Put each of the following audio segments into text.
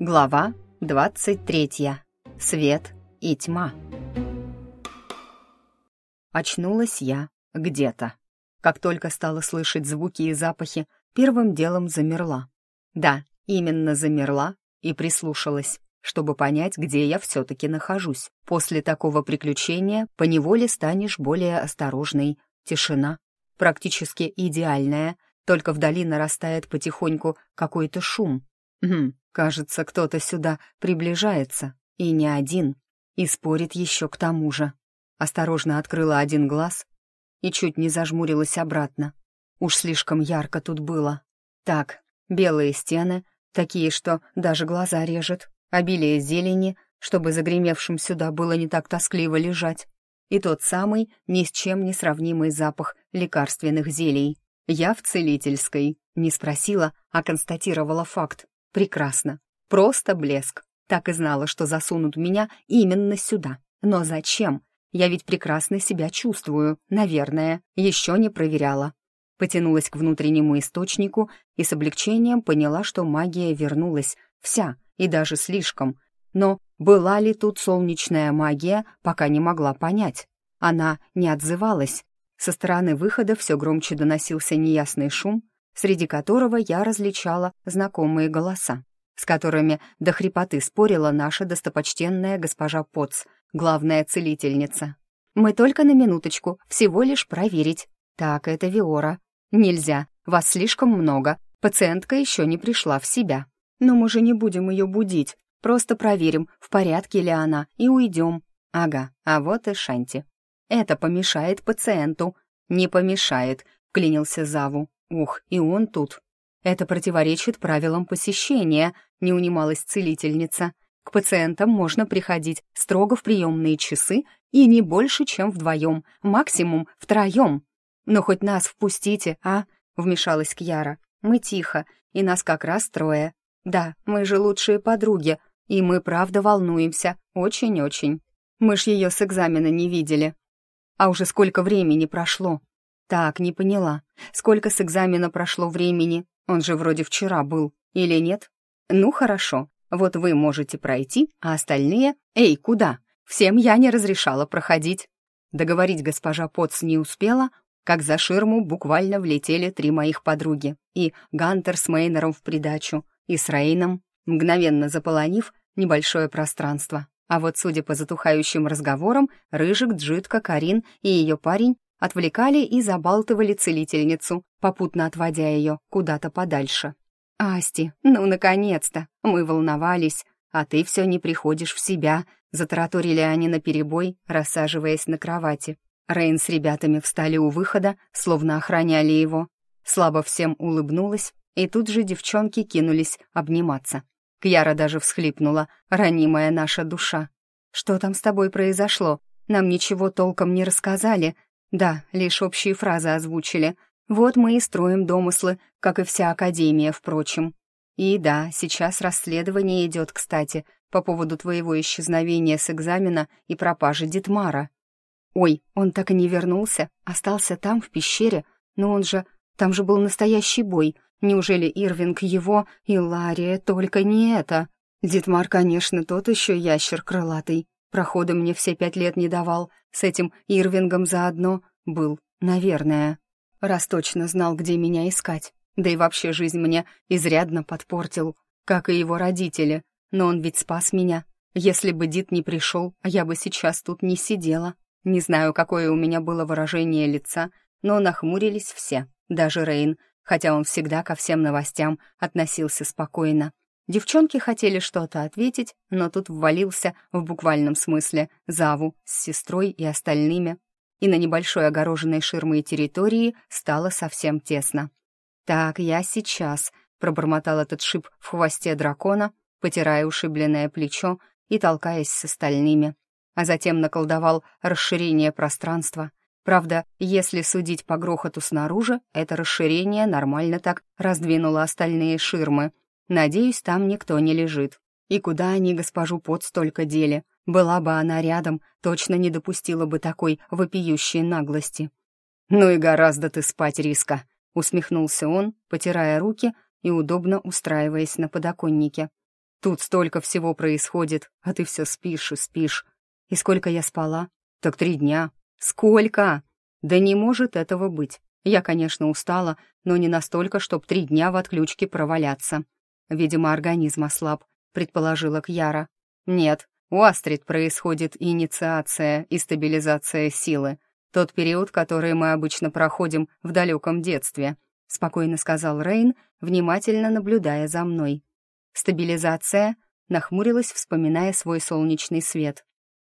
Глава 23. Свет и тьма. Очнулась я где-то. Как только стала слышать звуки и запахи, первым делом замерла. Да, именно замерла и прислушалась, чтобы понять, где я все-таки нахожусь. После такого приключения поневоле станешь более осторожной. Тишина, практически идеальная, только вдали нарастает потихоньку какой-то шум. Хм, кажется, кто-то сюда приближается, и не один, и спорит еще к тому же. Осторожно открыла один глаз и чуть не зажмурилась обратно. Уж слишком ярко тут было. Так, белые стены, такие, что даже глаза режет, обилие зелени, чтобы загремевшим сюда было не так тоскливо лежать, и тот самый ни с чем не сравнимый запах лекарственных зелий. Я в целительской. Не спросила, а констатировала факт. Прекрасно. Просто блеск. Так и знала, что засунут меня именно сюда. Но зачем? Я ведь прекрасно себя чувствую, наверное. Еще не проверяла. Потянулась к внутреннему источнику и с облегчением поняла, что магия вернулась. Вся, и даже слишком. Но была ли тут солнечная магия, пока не могла понять. Она не отзывалась. Со стороны выхода все громче доносился неясный шум, среди которого я различала знакомые голоса, с которыми до хрипоты спорила наша достопочтенная госпожа Поц, главная целительница. «Мы только на минуточку, всего лишь проверить. Так, это Виора. Нельзя, вас слишком много, пациентка еще не пришла в себя. Но мы же не будем ее будить, просто проверим, в порядке ли она, и уйдем. Ага, а вот и Шанти. Это помешает пациенту. Не помешает, клянился Заву. Ух, и он тут. Это противоречит правилам посещения, не унималась целительница. К пациентам можно приходить строго в приемные часы и не больше, чем вдвоем, максимум втроем. Но хоть нас впустите, а? Вмешалась Кьяра. Мы тихо, и нас как раз трое. Да, мы же лучшие подруги, и мы правда волнуемся, очень-очень. Мы ж ее с экзамена не видели. А уже сколько времени прошло? Так, не поняла. Сколько с экзамена прошло времени? Он же вроде вчера был. Или нет? Ну, хорошо. Вот вы можете пройти, а остальные... Эй, куда? Всем я не разрешала проходить. Договорить госпожа Потс не успела, как за ширму буквально влетели три моих подруги. И Гантер с Мейнером в придачу, и с Рейном, мгновенно заполонив небольшое пространство. А вот, судя по затухающим разговорам, Рыжик, Джитка, Карин и ее парень отвлекали и забалтывали целительницу, попутно отводя ее куда-то подальше. «Асти, ну, наконец-то! Мы волновались, а ты все не приходишь в себя», — затараторили они наперебой, рассаживаясь на кровати. Рейн с ребятами встали у выхода, словно охраняли его. Слабо всем улыбнулась, и тут же девчонки кинулись обниматься. Кьяра даже всхлипнула, ранимая наша душа. «Что там с тобой произошло? Нам ничего толком не рассказали», да, лишь общие фразы озвучили. Вот мы и строим домыслы, как и вся Академия, впрочем. И да, сейчас расследование идет, кстати, по поводу твоего исчезновения с экзамена и пропажи Дитмара. Ой, он так и не вернулся, остался там, в пещере, но он же... Там же был настоящий бой. Неужели Ирвинг его и Лария, только не это? Дитмар, конечно, тот еще ящер крылатый. Прохода мне все пять лет не давал, с этим Ирвингом заодно был, наверное. Раз точно знал, где меня искать. Да и вообще жизнь мне изрядно подпортил, как и его родители. Но он ведь спас меня. Если бы Дит не пришел, я бы сейчас тут не сидела. Не знаю, какое у меня было выражение лица, но нахмурились все, даже Рейн, хотя он всегда ко всем новостям относился спокойно. Девчонки хотели что-то ответить, но тут ввалился, в буквальном смысле, Заву с сестрой и остальными, и на небольшой огороженной ширмой территории стало совсем тесно. «Так, я сейчас», — пробормотал этот шип в хвосте дракона, потирая ушибленное плечо и толкаясь с остальными, а затем наколдовал расширение пространства. Правда, если судить по грохоту снаружи, это расширение нормально так раздвинуло остальные ширмы — Надеюсь, там никто не лежит. И куда они госпожу под столько дели? Была бы она рядом, точно не допустила бы такой вопиющей наглости. «Ну и гораздо ты спать, Риска», — усмехнулся он, потирая руки и удобно устраиваясь на подоконнике. «Тут столько всего происходит, а ты все спишь и спишь. И сколько я спала? Так три дня. Сколько? Да не может этого быть. Я, конечно, устала, но не настолько, чтоб три дня в отключке проваляться. Видимо, организм ослаб, предположила Кьяра. Нет, у Астрид происходит инициация и стабилизация силы. Тот период, который мы обычно проходим в далеком детстве, спокойно сказал Рейн, внимательно наблюдая за мной. Стабилизация нахмурилась, вспоминая свой солнечный свет.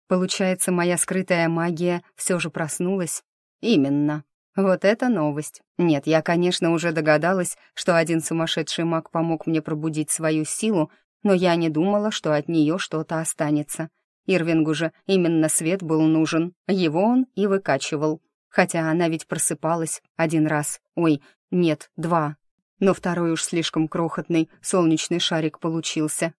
Получается, моя скрытая магия все же проснулась? Именно. Вот это новость. Нет, я, конечно, уже догадалась, что один сумасшедший маг помог мне пробудить свою силу, но я не думала, что от нее что-то останется. Ирвингу же именно свет был нужен, его он и выкачивал. Хотя она ведь просыпалась один раз, ой, нет, два. Но второй уж слишком крохотный солнечный шарик получился.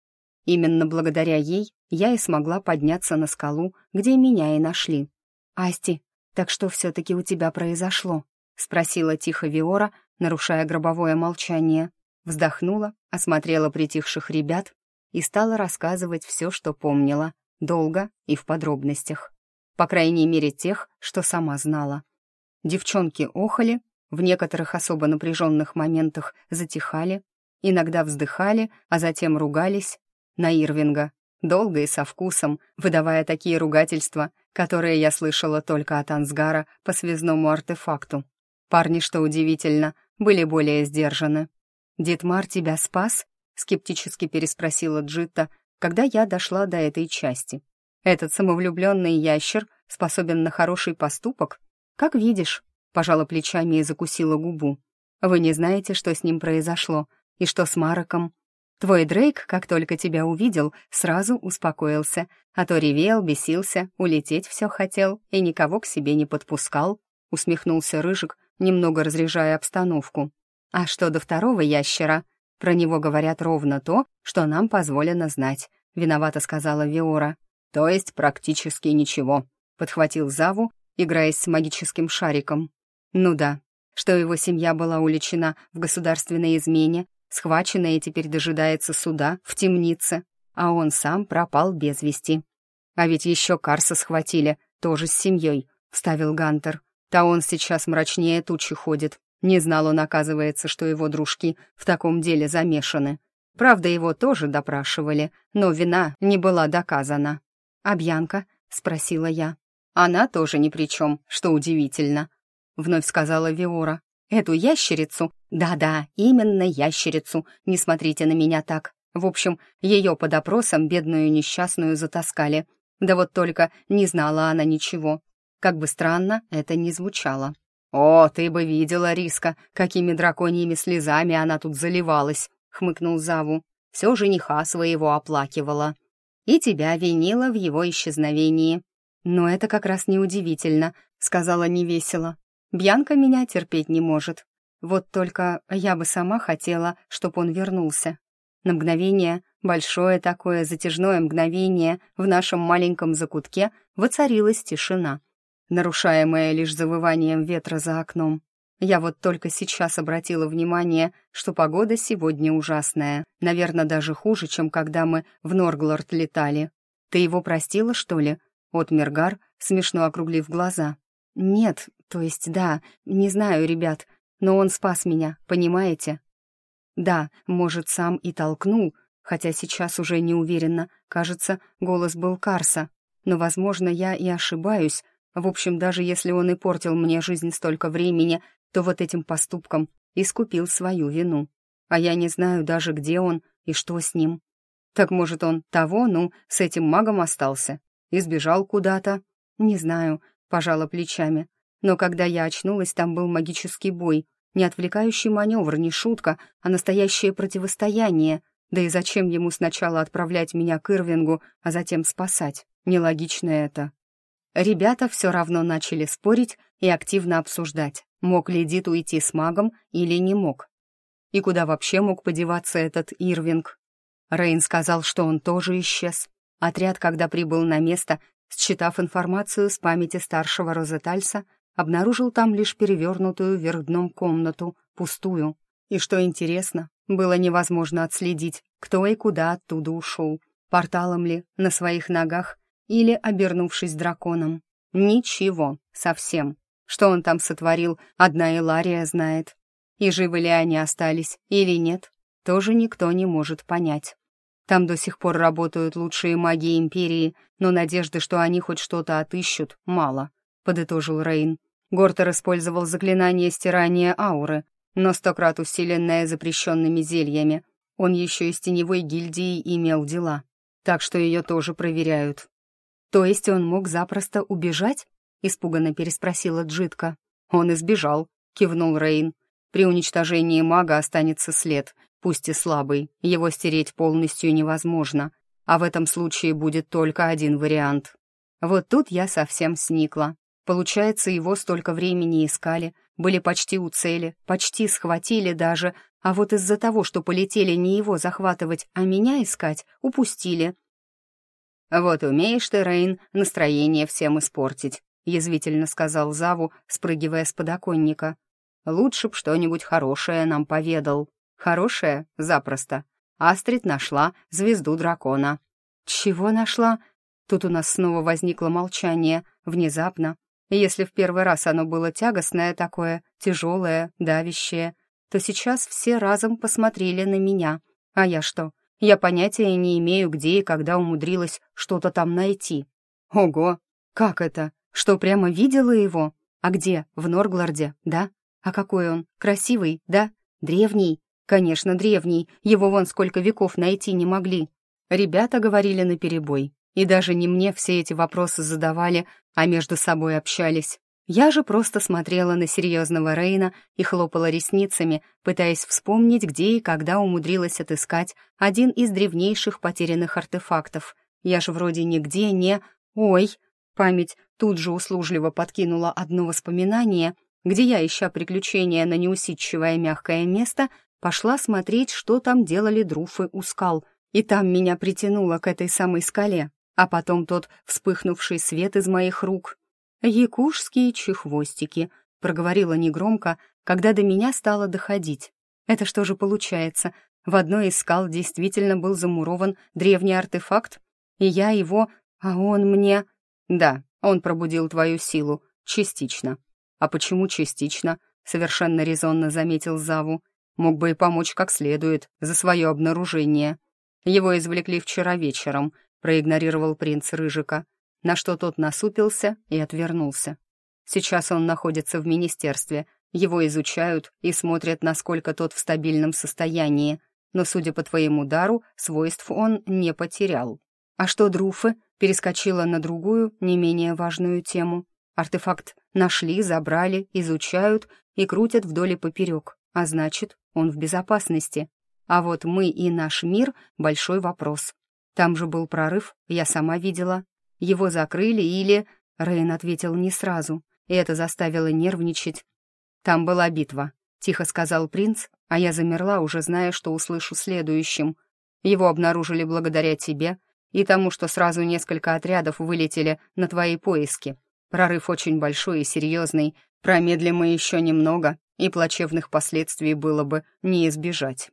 Именно благодаря ей я и смогла подняться на скалу, где меня и нашли. «Асти, так что все-таки у тебя произошло?» — спросила тихо Виора, нарушая гробовое молчание. Вздохнула, осмотрела притихших ребят и стала рассказывать все, что помнила, долго и в подробностях. По крайней мере, тех, что сама знала. Девчонки охали, в некоторых особо напряженных моментах затихали, иногда вздыхали, а затем ругались на Ирвинга, долго и со вкусом, выдавая такие ругательства, которые я слышала только от Ансгара по связному артефакту. Парни, что удивительно, были более сдержаны. «Дитмар тебя спас?» — скептически переспросила Джитта, когда я дошла до этой части. «Этот самовлюбленный ящер способен на хороший поступок? Как видишь», — пожала плечами и закусила губу. «Вы не знаете, что с ним произошло, и что с Мароком?» Твой Дрейк, как только тебя увидел, сразу успокоился, а то ревел, бесился, улететь все хотел и никого к себе не подпускал», — усмехнулся Рыжик, немного разряжая обстановку. «А что до второго ящера? Про него говорят ровно то, что нам позволено знать», — виновато сказала Виора. «То есть практически ничего», — подхватил Заву, играясь с магическим шариком. «Ну да, что его семья была уличена в государственной измене, схваченная теперь дожидается суда в темнице, а он сам пропал без вести. А ведь еще Карса схватили, тоже с семьей, вставил Гантер. Да он сейчас мрачнее тучи ходит. Не знал он, оказывается, что его дружки в таком деле замешаны. Правда, его тоже допрашивали, но вина не была доказана. «А Бьянка?» — спросила я. «Она тоже ни при чем, что удивительно», — вновь сказала Виора. Эту ящерицу, да-да, именно ящерицу, не смотрите на меня так. В общем, ее под опросом бедную несчастную затаскали. Да вот только не знала она ничего. Как бы странно это ни звучало. «О, ты бы видела, Риска, какими драконьими слезами она тут заливалась», — хмыкнул Заву. «Все жениха своего оплакивала. И тебя винила в его исчезновении». «Но это как раз неудивительно», — сказала невесело. Бьянка меня терпеть не может. Вот только я бы сама хотела, чтобы он вернулся. На мгновение, большое такое затяжное мгновение, в нашем маленьком закутке воцарилась тишина, нарушаемая лишь завыванием ветра за окном. Я вот только сейчас обратила внимание, что погода сегодня ужасная, наверное, даже хуже, чем когда мы в Норглорд летали. Ты его простила, что ли? От Мергар, смешно округлив глаза. «Нет, то есть да, не знаю, ребят, но он спас меня, понимаете?» «Да, может, сам и толкнул, хотя сейчас уже не уверена, кажется, голос был Карса, но, возможно, я и ошибаюсь. В общем, даже если он и портил мне жизнь столько времени, то вот этим поступком искупил свою вину. А я не знаю даже, где он и что с ним. Так, может, он того, ну, с этим магом остался? и сбежал куда-то? Не знаю, пожала плечами. Но когда я очнулась, там был магический бой. Не отвлекающий маневр, не шутка, а настоящее противостояние. Да и зачем ему сначала отправлять меня к Ирвингу, а затем спасать? Нелогично это. Ребята все равно начали спорить и активно обсуждать, мог ли Дит уйти с магом или не мог. И куда вообще мог подеваться этот Ирвинг? Рейн сказал, что он тоже исчез. Отряд, когда прибыл на место, Считав информацию с памяти старшего Розетальса, обнаружил там лишь перевернутую вверх дном комнату, пустую. И что интересно, было невозможно отследить, кто и куда оттуда ушел, порталом ли, на своих ногах или обернувшись драконом. Ничего, совсем. Что он там сотворил, одна Илария знает. И живы ли они остались или нет, тоже никто не может понять. Там до сих пор работают лучшие маги Империи, но надежды, что они хоть что-то отыщут, мало, — подытожил Рейн. Гортер использовал заклинание стирания ауры, но сто крат усиленное запрещенными зельями. Он еще из теневой гильдии имел дела, так что ее тоже проверяют. «То есть он мог запросто убежать?» — испуганно переспросила Джитка. «Он избежал», — кивнул Рейн. «При уничтожении мага останется след, пусть и слабый, его стереть полностью невозможно, а в этом случае будет только один вариант». Вот тут я совсем сникла. Получается, его столько времени искали, были почти у цели, почти схватили даже, а вот из-за того, что полетели не его захватывать, а меня искать, упустили. «Вот умеешь ты, Рейн, настроение всем испортить», — язвительно сказал Заву, спрыгивая с подоконника. «Лучше б что-нибудь хорошее нам поведал». «Хорошее? Запросто. Астрид нашла звезду дракона». «Чего нашла?» Тут у нас снова возникло молчание, внезапно, если в первый раз оно было тягостное такое, тяжелое, давящее, то сейчас все разом посмотрели на меня. А я что? Я понятия не имею, где и когда умудрилась что-то там найти. Ого! Как это? Что, прямо видела его? А где? В Норгларде, да? А какой он? Красивый, да? Древний? Конечно, древний. Его вон сколько веков найти не могли. Ребята говорили наперебой. И даже не мне все эти вопросы задавали, а между собой общались. Я же просто смотрела на серьезного Рейна и хлопала ресницами, пытаясь вспомнить, где и когда умудрилась отыскать один из древнейших потерянных артефактов. Я же вроде нигде не... Ой! Память тут же услужливо подкинула одно воспоминание, где я, ища приключения на неусидчивое мягкое место, пошла смотреть, что там делали друфы у скал, и там меня притянуло к этой самой скале а потом тот вспыхнувший свет из моих рук. «Якушские чехвостики», — проговорила негромко, когда до меня стало доходить. «Это что же получается? В одной из скал действительно был замурован древний артефакт, и я его, а он мне...» «Да, он пробудил твою силу, частично». «А почему частично?» — совершенно резонно заметил Заву. «Мог бы и помочь как следует за свое обнаружение. Его извлекли вчера вечером», проигнорировал принц Рыжика, на что тот насупился и отвернулся. Сейчас он находится в министерстве, его изучают и смотрят, насколько тот в стабильном состоянии, но, судя по твоему дару, свойств он не потерял. А что Друфы перескочила на другую, не менее важную тему. Артефакт нашли, забрали, изучают и крутят вдоль и поперек, а значит, он в безопасности. А вот мы и наш мир — большой вопрос. Там же был прорыв, я сама видела. Его закрыли или... Рейн ответил не сразу, и это заставило нервничать. Там была битва, тихо сказал принц, а я замерла, уже зная, что услышу следующим. Его обнаружили благодаря тебе и тому, что сразу несколько отрядов вылетели на твои поиски. Прорыв очень большой и серьезный, промедлим мы еще немного, и плачевных последствий было бы не избежать.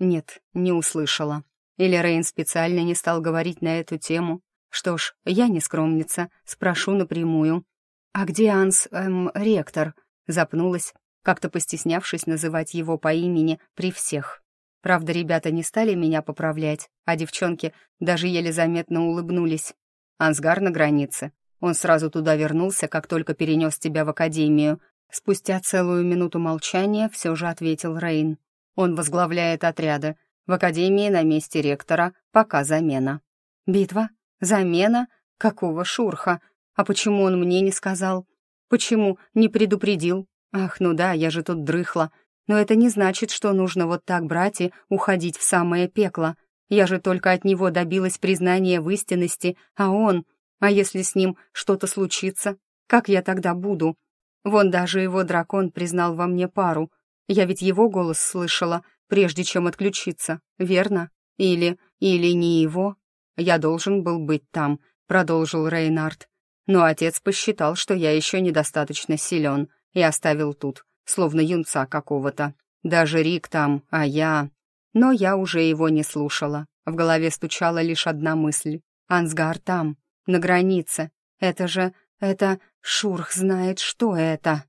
Нет, не услышала. Или Рейн специально не стал говорить на эту тему? Что ж, я не скромница, спрошу напрямую. «А где Анс, эм, ректор?» Запнулась, как-то постеснявшись называть его по имени при всех. Правда, ребята не стали меня поправлять, а девчонки даже еле заметно улыбнулись. Ансгар на границе. Он сразу туда вернулся, как только перенес тебя в академию. Спустя целую минуту молчания все же ответил Рейн. Он возглавляет отряды, в академии на месте ректора пока замена. Битва? Замена? Какого шурха? А почему он мне не сказал? Почему не предупредил? Ах, ну да, я же тут дрыхла. Но это не значит, что нужно вот так брать и уходить в самое пекло. Я же только от него добилась признания в истинности, а он... А если с ним что-то случится? Как я тогда буду? Вон даже его дракон признал во мне пару. Я ведь его голос слышала, прежде чем отключиться, верно? Или, или не его? Я должен был быть там, продолжил Рейнард. Но отец посчитал, что я еще недостаточно силен, и оставил тут, словно юнца какого-то. Даже Рик там, а я... Но я уже его не слушала. В голове стучала лишь одна мысль. Ансгар там, на границе. Это же... это... Шурх знает, что это.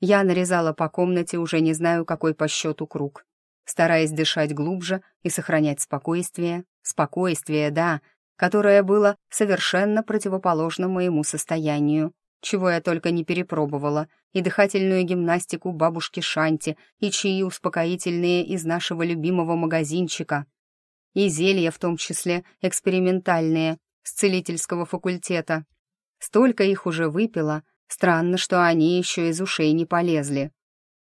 Я нарезала по комнате уже не знаю какой по счету круг, стараясь дышать глубже и сохранять спокойствие. Спокойствие, да, которое было совершенно противоположно моему состоянию. Чего я только не перепробовала, и дыхательную гимнастику бабушки Шанти, и чаи успокоительные из нашего любимого магазинчика, и зелья, в том числе экспериментальные, с целительского факультета. Столько их уже выпила, странно, что они еще из ушей не полезли.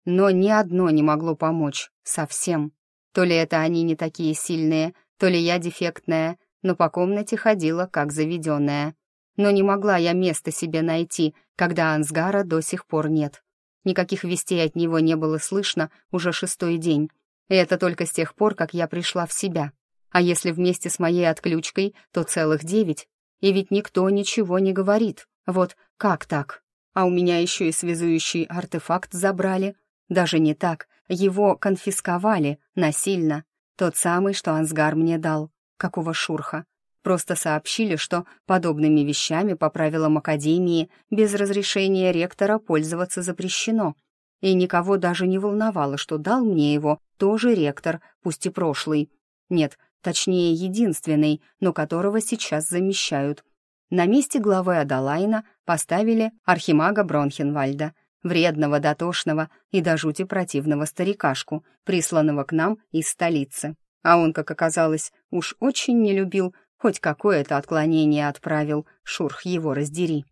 Но ни одно не могло помочь, совсем. То ли это они не такие сильные, то ли я дефектная, но по комнате ходила как заведенная. Но не могла я места себе найти, когда Ансгара до сих пор нет. Никаких вестей от него не было слышно уже шестой день. И это только с тех пор, как я пришла в себя. А если вместе с моей отключкой, то целых девять. И ведь никто ничего не говорит. Вот как так? А у меня еще и связующий артефакт забрали. Даже не так. Его конфисковали насильно. Тот самый, что Ансгар мне дал. Какого шурха? Просто сообщили, что подобными вещами по правилам Академии без разрешения ректора пользоваться запрещено. И никого даже не волновало, что дал мне его тоже ректор, пусть и прошлый. Нет, точнее, единственный, но которого сейчас замещают. На месте главы Адалайна поставили архимага Бронхенвальда, вредного, дотошного и до жути противного старикашку, присланного к нам из столицы. А он, как оказалось, уж очень не любил, хоть какое-то отклонение отправил, шурх его раздери.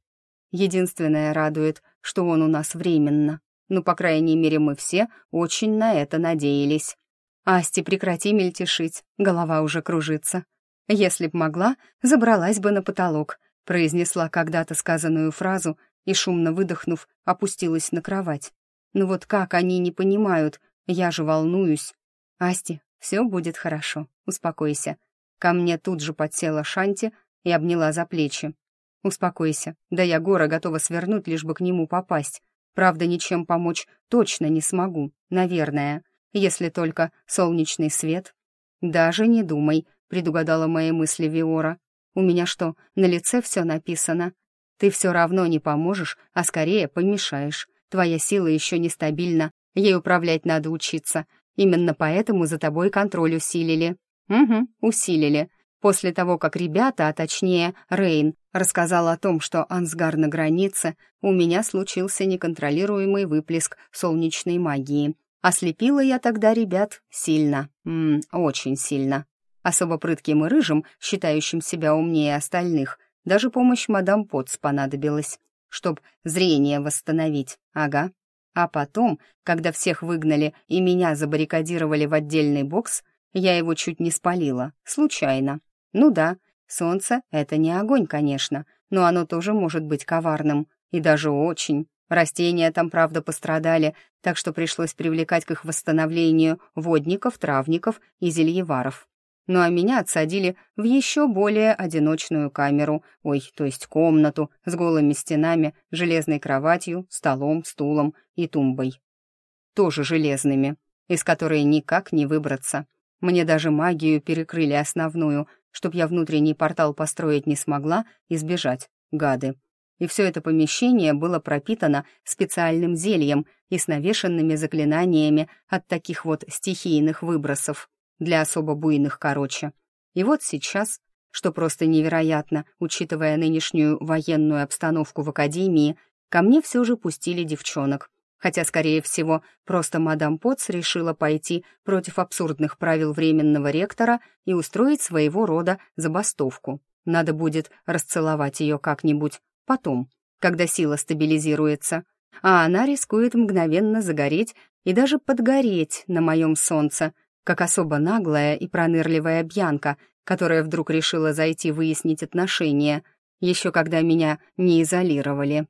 Единственное радует, что он у нас временно. Ну, по крайней мере, мы все очень на это надеялись. «Асти, прекрати мельтешить, голова уже кружится. Если б могла, забралась бы на потолок», произнесла когда-то сказанную фразу и, шумно выдохнув, опустилась на кровать. «Ну вот как они не понимают? Я же волнуюсь. Асти, все будет хорошо, успокойся». Ко мне тут же подсела Шанти и обняла за плечи. «Успокойся, да я гора готова свернуть, лишь бы к нему попасть. Правда, ничем помочь точно не смогу, наверное если только солнечный свет. Даже не думай, предугадала мои мысли Виора. У меня что, на лице все написано? Ты все равно не поможешь, а скорее помешаешь. Твоя сила еще нестабильна, ей управлять надо учиться. Именно поэтому за тобой контроль усилили. Угу, усилили. После того, как ребята, а точнее Рейн, рассказал о том, что Ансгар на границе, у меня случился неконтролируемый выплеск солнечной магии. Ослепила я тогда ребят сильно, м очень сильно. Особо прытким и рыжим, считающим себя умнее остальных, даже помощь мадам Потс понадобилась, чтоб зрение восстановить, ага. А потом, когда всех выгнали и меня забаррикадировали в отдельный бокс, я его чуть не спалила, случайно. Ну да, солнце — это не огонь, конечно, но оно тоже может быть коварным, и даже очень. Растения там, правда, пострадали, так что пришлось привлекать к их восстановлению водников, травников и зельеваров. Ну а меня отсадили в еще более одиночную камеру, ой, то есть комнату с голыми стенами, железной кроватью, столом, стулом и тумбой. Тоже железными, из которой никак не выбраться. Мне даже магию перекрыли основную, чтоб я внутренний портал построить не смогла и сбежать, гады и все это помещение было пропитано специальным зельем и с навешенными заклинаниями от таких вот стихийных выбросов, для особо буйных короче. И вот сейчас, что просто невероятно, учитывая нынешнюю военную обстановку в Академии, ко мне все же пустили девчонок, хотя, скорее всего, просто мадам Потс решила пойти против абсурдных правил временного ректора и устроить своего рода забастовку. Надо будет расцеловать ее как-нибудь, потом, когда сила стабилизируется, а она рискует мгновенно загореть и даже подгореть на моем солнце, как особо наглая и пронырливая Бьянка, которая вдруг решила зайти выяснить отношения, еще когда меня не изолировали.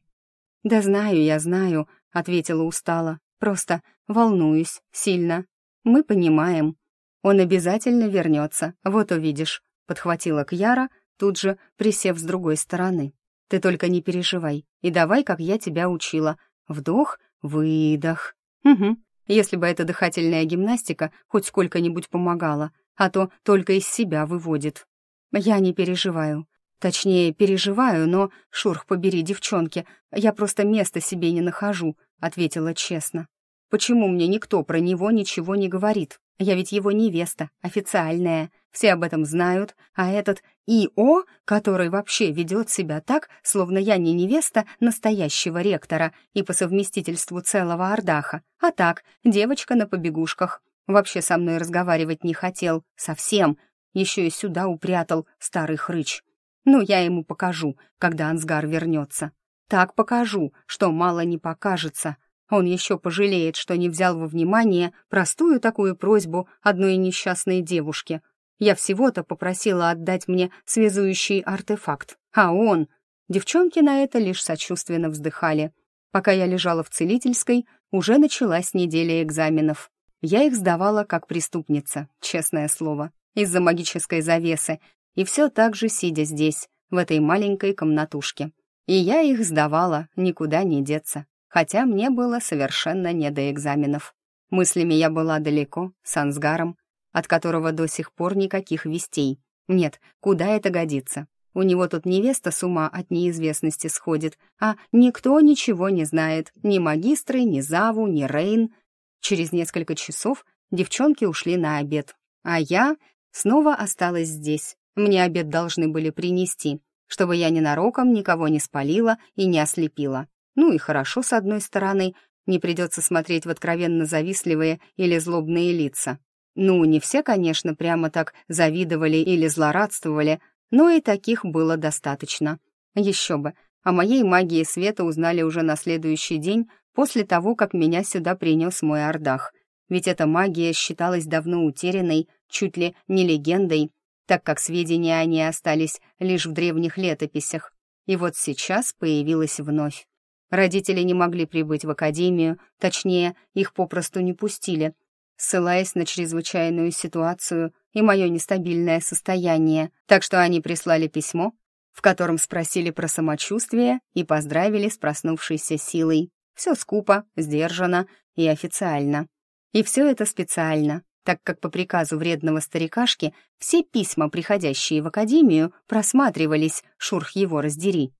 «Да знаю, я знаю», — ответила устало, «просто волнуюсь сильно. Мы понимаем. Он обязательно вернется, вот увидишь», — подхватила Кьяра, тут же присев с другой стороны. Ты только не переживай и давай, как я тебя учила. Вдох, выдох. Угу. Если бы эта дыхательная гимнастика хоть сколько-нибудь помогала, а то только из себя выводит. Я не переживаю. Точнее, переживаю, но, шурх побери, девчонки, я просто места себе не нахожу, ответила честно. Почему мне никто про него ничего не говорит? Я ведь его невеста, официальная. Все об этом знают, а этот ИО, который вообще ведет себя так, словно я не невеста настоящего ректора и по совместительству целого Ордаха, а так, девочка на побегушках. Вообще со мной разговаривать не хотел, совсем. Еще и сюда упрятал старый хрыч. Ну, я ему покажу, когда Ансгар вернется. Так покажу, что мало не покажется, он еще пожалеет, что не взял во внимание простую такую просьбу одной несчастной девушки. Я всего-то попросила отдать мне связующий артефакт, а он... Девчонки на это лишь сочувственно вздыхали. Пока я лежала в целительской, уже началась неделя экзаменов. Я их сдавала как преступница, честное слово, из-за магической завесы, и все так же сидя здесь, в этой маленькой комнатушке. И я их сдавала, никуда не деться хотя мне было совершенно не до экзаменов. Мыслями я была далеко, с Ансгаром, от которого до сих пор никаких вестей. Нет, куда это годится? У него тут невеста с ума от неизвестности сходит, а никто ничего не знает, ни магистры, ни Заву, ни Рейн. Через несколько часов девчонки ушли на обед, а я снова осталась здесь. Мне обед должны были принести, чтобы я ненароком никого не спалила и не ослепила. Ну и хорошо, с одной стороны, не придется смотреть в откровенно завистливые или злобные лица. Ну, не все, конечно, прямо так завидовали или злорадствовали, но и таких было достаточно. Еще бы, о моей магии света узнали уже на следующий день после того, как меня сюда принес мой Ордах. Ведь эта магия считалась давно утерянной, чуть ли не легендой, так как сведения о ней остались лишь в древних летописях. И вот сейчас появилась вновь. Родители не могли прибыть в академию, точнее, их попросту не пустили, ссылаясь на чрезвычайную ситуацию и мое нестабильное состояние, так что они прислали письмо, в котором спросили про самочувствие и поздравили с проснувшейся силой. Все скупо, сдержанно и официально. И все это специально, так как по приказу вредного старикашки все письма, приходящие в академию, просматривались, шурх его раздери.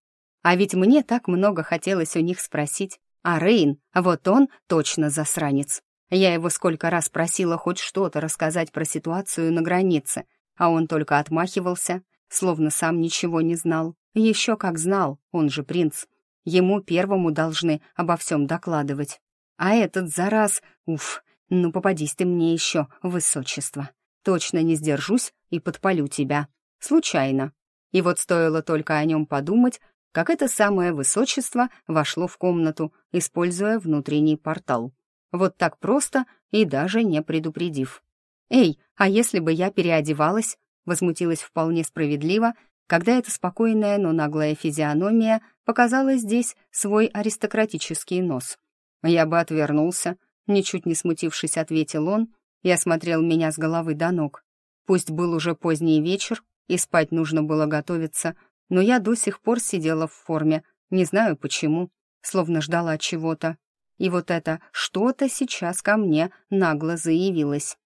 А ведь мне так много хотелось у них спросить. А Рейн, вот он точно засранец. Я его сколько раз просила хоть что-то рассказать про ситуацию на границе, а он только отмахивался, словно сам ничего не знал. Еще как знал, он же принц. Ему первому должны обо всем докладывать. А этот зараз, уф, ну попадись ты мне еще, высочество. Точно не сдержусь и подпалю тебя. Случайно. И вот стоило только о нем подумать, как это самое высочество вошло в комнату, используя внутренний портал. Вот так просто и даже не предупредив. «Эй, а если бы я переодевалась?» возмутилась вполне справедливо, когда эта спокойная, но наглая физиономия показала здесь свой аристократический нос. Я бы отвернулся, ничуть не смутившись, ответил он и осмотрел меня с головы до ног. Пусть был уже поздний вечер, и спать нужно было готовиться, но я до сих пор сидела в форме, не знаю почему, словно ждала чего-то. И вот это что-то сейчас ко мне нагло заявилось.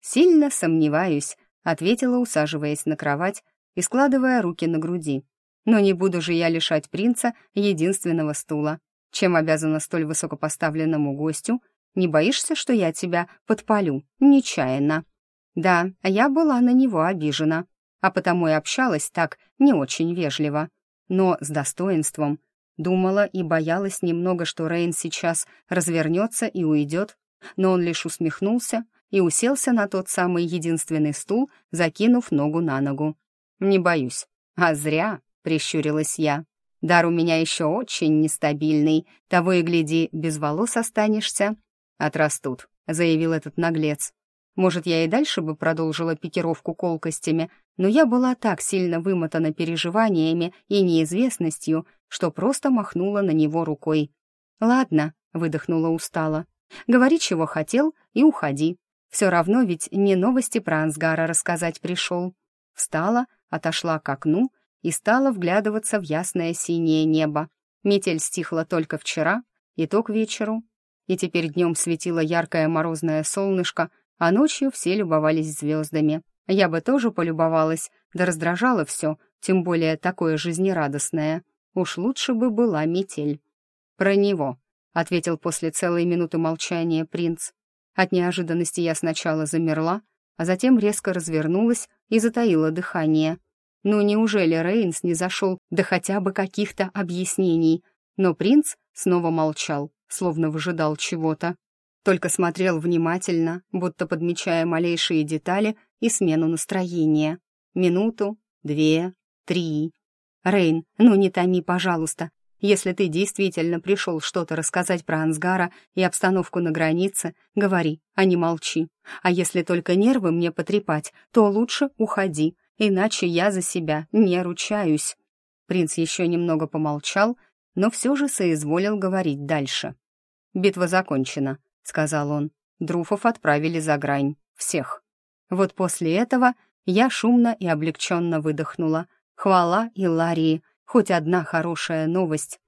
«Сильно сомневаюсь», — ответила, усаживаясь на кровать и складывая руки на груди. «Но не буду же я лишать принца единственного стула. Чем обязана столь высокопоставленному гостю? Не боишься, что я тебя подпалю? Нечаянно». Да, я была на него обижена а потому и общалась так не очень вежливо, но с достоинством. Думала и боялась немного, что Рейн сейчас развернется и уйдет, но он лишь усмехнулся и уселся на тот самый единственный стул, закинув ногу на ногу. «Не боюсь». «А зря», — прищурилась я. «Дар у меня еще очень нестабильный, того и гляди, без волос останешься». «Отрастут», — заявил этот наглец. Может, я и дальше бы продолжила пикировку колкостями, но я была так сильно вымотана переживаниями и неизвестностью, что просто махнула на него рукой. «Ладно», — выдохнула устало, — «говори, чего хотел, и уходи. Все равно ведь не новости про Ансгара рассказать пришел». Встала, отошла к окну и стала вглядываться в ясное синее небо. Метель стихла только вчера, и то к вечеру, и теперь днем светило яркое морозное солнышко, а ночью все любовались звездами. Я бы тоже полюбовалась, да раздражало все, тем более такое жизнерадостное. Уж лучше бы была метель. «Про него», — ответил после целой минуты молчания принц. От неожиданности я сначала замерла, а затем резко развернулась и затаила дыхание. Ну неужели Рейнс не зашел до хотя бы каких-то объяснений? Но принц снова молчал, словно выжидал чего-то. Только смотрел внимательно, будто подмечая малейшие детали и смену настроения. Минуту, две, три. «Рейн, ну не томи, пожалуйста. Если ты действительно пришел что-то рассказать про Ансгара и обстановку на границе, говори, а не молчи. А если только нервы мне потрепать, то лучше уходи, иначе я за себя не ручаюсь». Принц еще немного помолчал, но все же соизволил говорить дальше. «Битва закончена», — сказал он. «Друфов отправили за грань. Всех». Вот после этого я шумно и облегченно выдохнула. Хвала Иларии, хоть одна хорошая новость.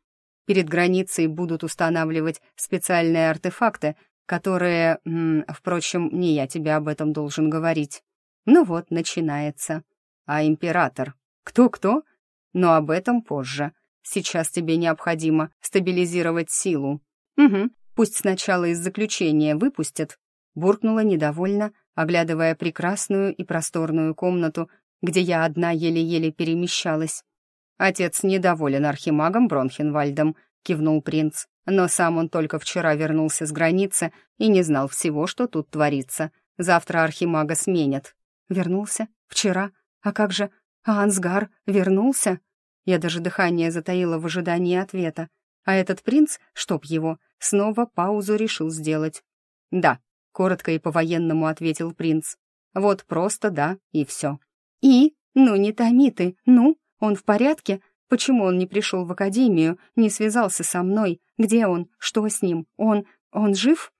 Перед границей будут устанавливать специальные артефакты, которые... М, впрочем, не я тебе об этом должен говорить. Ну вот, начинается. А император? Кто-кто? Но об этом позже. Сейчас тебе необходимо стабилизировать силу. Угу, пусть сначала из заключения выпустят. Буркнула недовольно, оглядывая прекрасную и просторную комнату, где я одна еле-еле перемещалась. «Отец недоволен архимагом Бронхенвальдом», — кивнул принц. «Но сам он только вчера вернулся с границы и не знал всего, что тут творится. Завтра архимага сменят». «Вернулся? Вчера? А как же? А Ансгар вернулся?» Я даже дыхание затаила в ожидании ответа. А этот принц, чтоб его, снова паузу решил сделать. «Да», коротко и по-военному ответил принц. Вот просто да, и все. И? Ну, не томи ты, ну, он в порядке? Почему он не пришел в академию, не связался со мной? Где он? Что с ним? Он... он жив?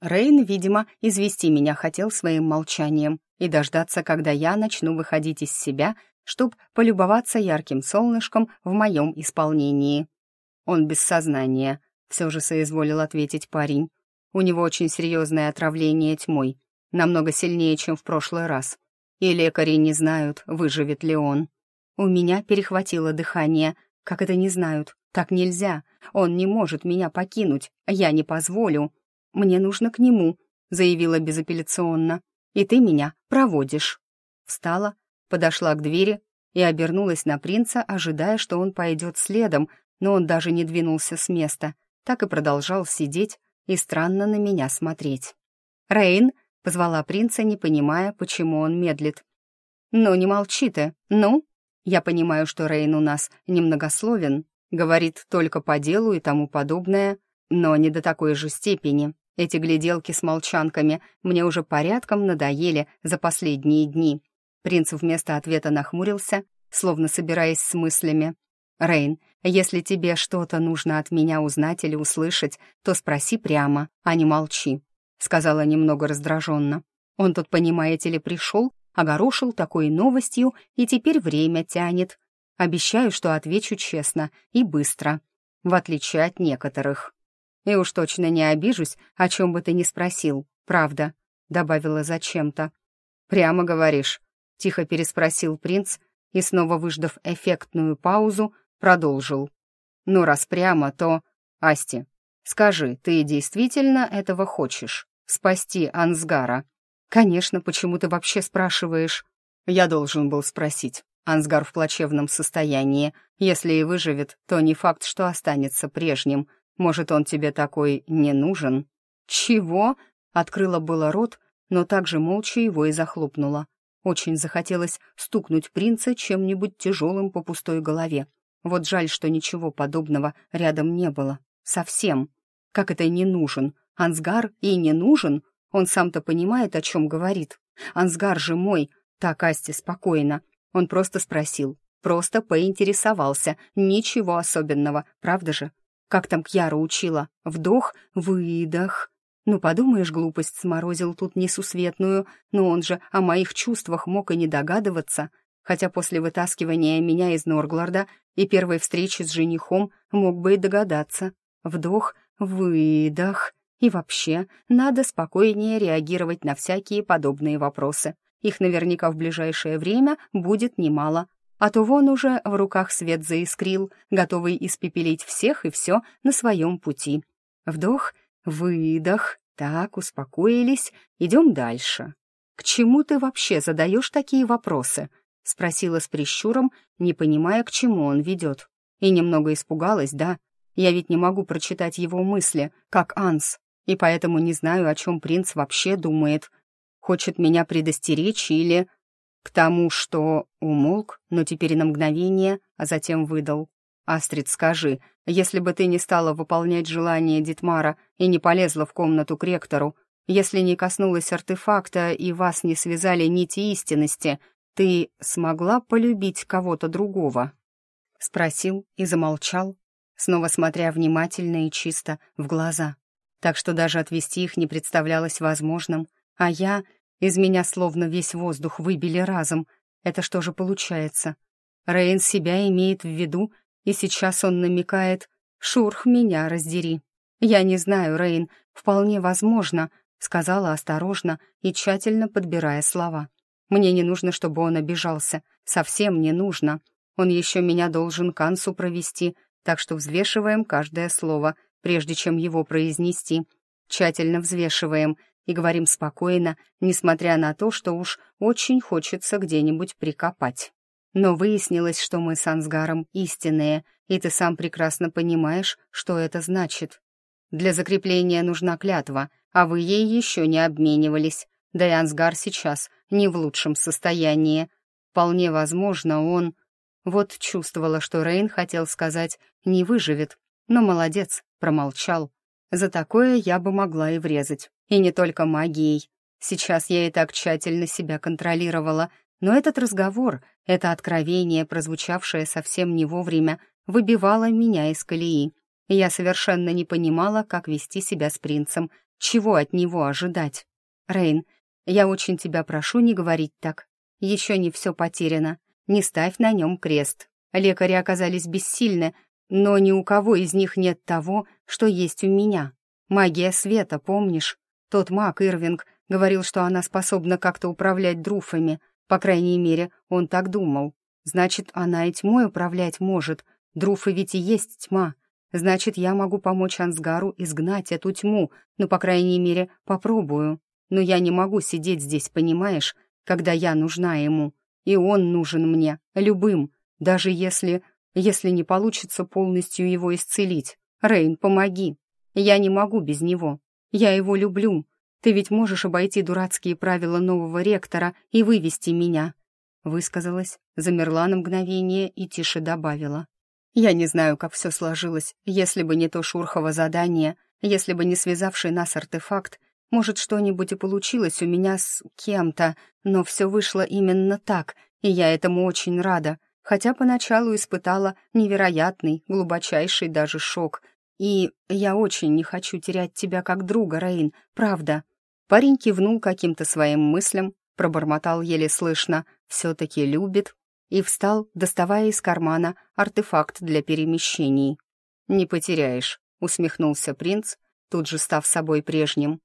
Рейн, видимо, извести меня хотел своим молчанием и дождаться, когда я начну выходить из себя, чтоб полюбоваться ярким солнышком в моем исполнении. Он без сознания, все же соизволил ответить парень. У него очень серьезное отравление тьмой, намного сильнее, чем в прошлый раз. И лекари не знают, выживет ли он. У меня перехватило дыхание. Как это не знают? Так нельзя. Он не может меня покинуть. Я не позволю. Мне нужно к нему, заявила безапелляционно. И ты меня проводишь. Встала, подошла к двери и обернулась на принца, ожидая, что он пойдет следом, но он даже не двинулся с места, так и продолжал сидеть, и странно на меня смотреть. «Рейн!» — позвала принца, не понимая, почему он медлит. «Ну, не молчи ты, ну?» Я понимаю, что Рейн у нас немногословен, говорит только по делу и тому подобное, но не до такой же степени. Эти гляделки с молчанками мне уже порядком надоели за последние дни. Принц вместо ответа нахмурился, словно собираясь с мыслями. «Рейн, если тебе что-то нужно от меня узнать или услышать, то спроси прямо, а не молчи», — сказала немного раздраженно. «Он тут, понимаете ли, пришел, огорошил такой новостью и теперь время тянет. Обещаю, что отвечу честно и быстро, в отличие от некоторых. И уж точно не обижусь, о чем бы ты ни спросил, правда», — добавила зачем-то. «Прямо говоришь», — тихо переспросил принц и, снова выждав эффектную паузу, продолжил. «Ну, раз прямо, то... Асти, скажи, ты действительно этого хочешь? Спасти Ансгара?» «Конечно, почему ты вообще спрашиваешь?» «Я должен был спросить. Ансгар в плачевном состоянии. Если и выживет, то не факт, что останется прежним. Может, он тебе такой не нужен?» «Чего?» — открыла было рот, но также молча его и захлопнула. Очень захотелось стукнуть принца чем-нибудь тяжелым по пустой голове. Вот жаль, что ничего подобного рядом не было. Совсем. Как это не нужен? Ансгар и не нужен? Он сам-то понимает, о чем говорит. Ансгар же мой. Так, Асти, спокойно. Он просто спросил. Просто поинтересовался. Ничего особенного, правда же? Как там Кьяра учила? Вдох, выдох. Ну, подумаешь, глупость сморозил тут несусветную, но он же о моих чувствах мог и не догадываться. хотя после вытаскивания меня из Норгларда и первой встречи с женихом мог бы и догадаться. Вдох, выдох. И вообще, надо спокойнее реагировать на всякие подобные вопросы. Их наверняка в ближайшее время будет немало. А то вон уже в руках свет заискрил, готовый испепелить всех и все на своем пути. Вдох, выдох. Так, успокоились, идем дальше. «К чему ты вообще задаешь такие вопросы?» — спросила с прищуром, не понимая, к чему он ведет. И немного испугалась, да. Я ведь не могу прочитать его мысли, как Анс, и поэтому не знаю, о чем принц вообще думает. Хочет меня предостеречь или... К тому, что умолк, но теперь на мгновение, а затем выдал. «Астрид, скажи, если бы ты не стала выполнять желание Дитмара и не полезла в комнату к ректору, если не коснулась артефакта и вас не связали нити истинности, ты смогла полюбить кого-то другого?» Спросил и замолчал, снова смотря внимательно и чисто в глаза. Так что даже отвести их не представлялось возможным, а я... Из меня словно весь воздух выбили разом. Это что же получается? Рейн себя имеет в виду, и сейчас он намекает «Шурх, меня раздери». «Я не знаю, Рейн, вполне возможно», — сказала осторожно и тщательно подбирая слова. «Мне не нужно, чтобы он обижался. Совсем не нужно. Он еще меня должен к Ансу провести, так что взвешиваем каждое слово, прежде чем его произнести. Тщательно взвешиваем и говорим спокойно, несмотря на то, что уж очень хочется где-нибудь прикопать. Но выяснилось, что мы с Ансгаром истинные, и ты сам прекрасно понимаешь, что это значит. Для закрепления нужна клятва, а вы ей еще не обменивались. Да и Ансгар сейчас не в лучшем состоянии. Вполне возможно, он... Вот чувствовала, что Рейн хотел сказать «не выживет», но молодец, промолчал. За такое я бы могла и врезать. И не только магией. Сейчас я и так тщательно себя контролировала, но этот разговор, это откровение, прозвучавшее совсем не вовремя, выбивало меня из колеи. Я совершенно не понимала, как вести себя с принцем, чего от него ожидать. «Рейн, я очень тебя прошу не говорить так. Еще не все потеряно. Не ставь на нем крест. Лекари оказались бессильны, но ни у кого из них нет того, что есть у меня. Магия света, помнишь? Тот маг Ирвинг говорил, что она способна как-то управлять друфами. По крайней мере, он так думал. Значит, она и тьмой управлять может. Друфы ведь и есть тьма. Значит, я могу помочь Ансгару изгнать эту тьму, ну, по крайней мере, попробую. Но я не могу сидеть здесь, понимаешь, когда я нужна ему. И он нужен мне, любым, даже если... если не получится полностью его исцелить. Рейн, помоги. Я не могу без него. Я его люблю. Ты ведь можешь обойти дурацкие правила нового ректора и вывести меня. Высказалась, замерла на мгновение и тише добавила. Я не знаю, как все сложилось, если бы не то Шурхово задание, если бы не связавший нас артефакт, может, что-нибудь и получилось у меня с кем-то, но все вышло именно так, и я этому очень рада, хотя поначалу испытала невероятный, глубочайший даже шок. И я очень не хочу терять тебя как друга, Раин, правда. Парень кивнул каким-то своим мыслям, пробормотал еле слышно «все-таки любит» и встал, доставая из кармана артефакт для перемещений. «Не потеряешь», — усмехнулся принц, тут же став собой прежним.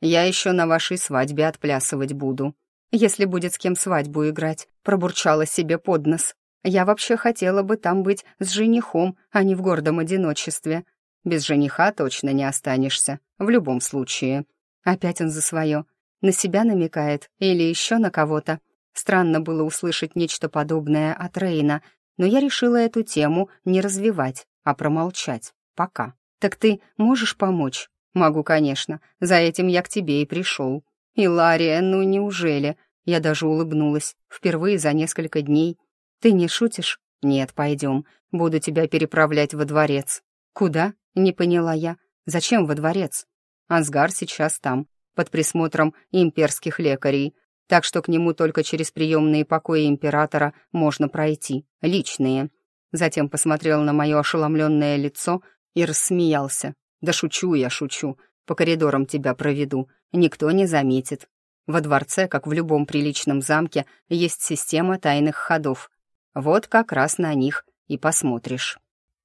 «Я еще на вашей свадьбе отплясывать буду». «Если будет с кем свадьбу играть», — пробурчала себе под нос. «Я вообще хотела бы там быть с женихом, а не в гордом одиночестве. Без жениха точно не останешься, в любом случае». Опять он за свое. На себя намекает или еще на кого-то. Странно было услышать нечто подобное от Рейна, но я решила эту тему не развивать, а промолчать. Пока. «Так ты можешь помочь?» «Могу, конечно. За этим я к тебе и пришел». «Илария, ну неужели?» Я даже улыбнулась. Впервые за несколько дней. «Ты не шутишь?» «Нет, пойдем. Буду тебя переправлять во дворец». «Куда?» — не поняла я. «Зачем во дворец?» «Ансгар сейчас там, под присмотром имперских лекарей так что к нему только через приемные покои императора можно пройти, личные. Затем посмотрел на мое ошеломленное лицо и рассмеялся. «Да шучу я, шучу. По коридорам тебя проведу. Никто не заметит». Во дворце, как в любом приличном замке, есть система тайных ходов. Вот как раз на них и посмотришь.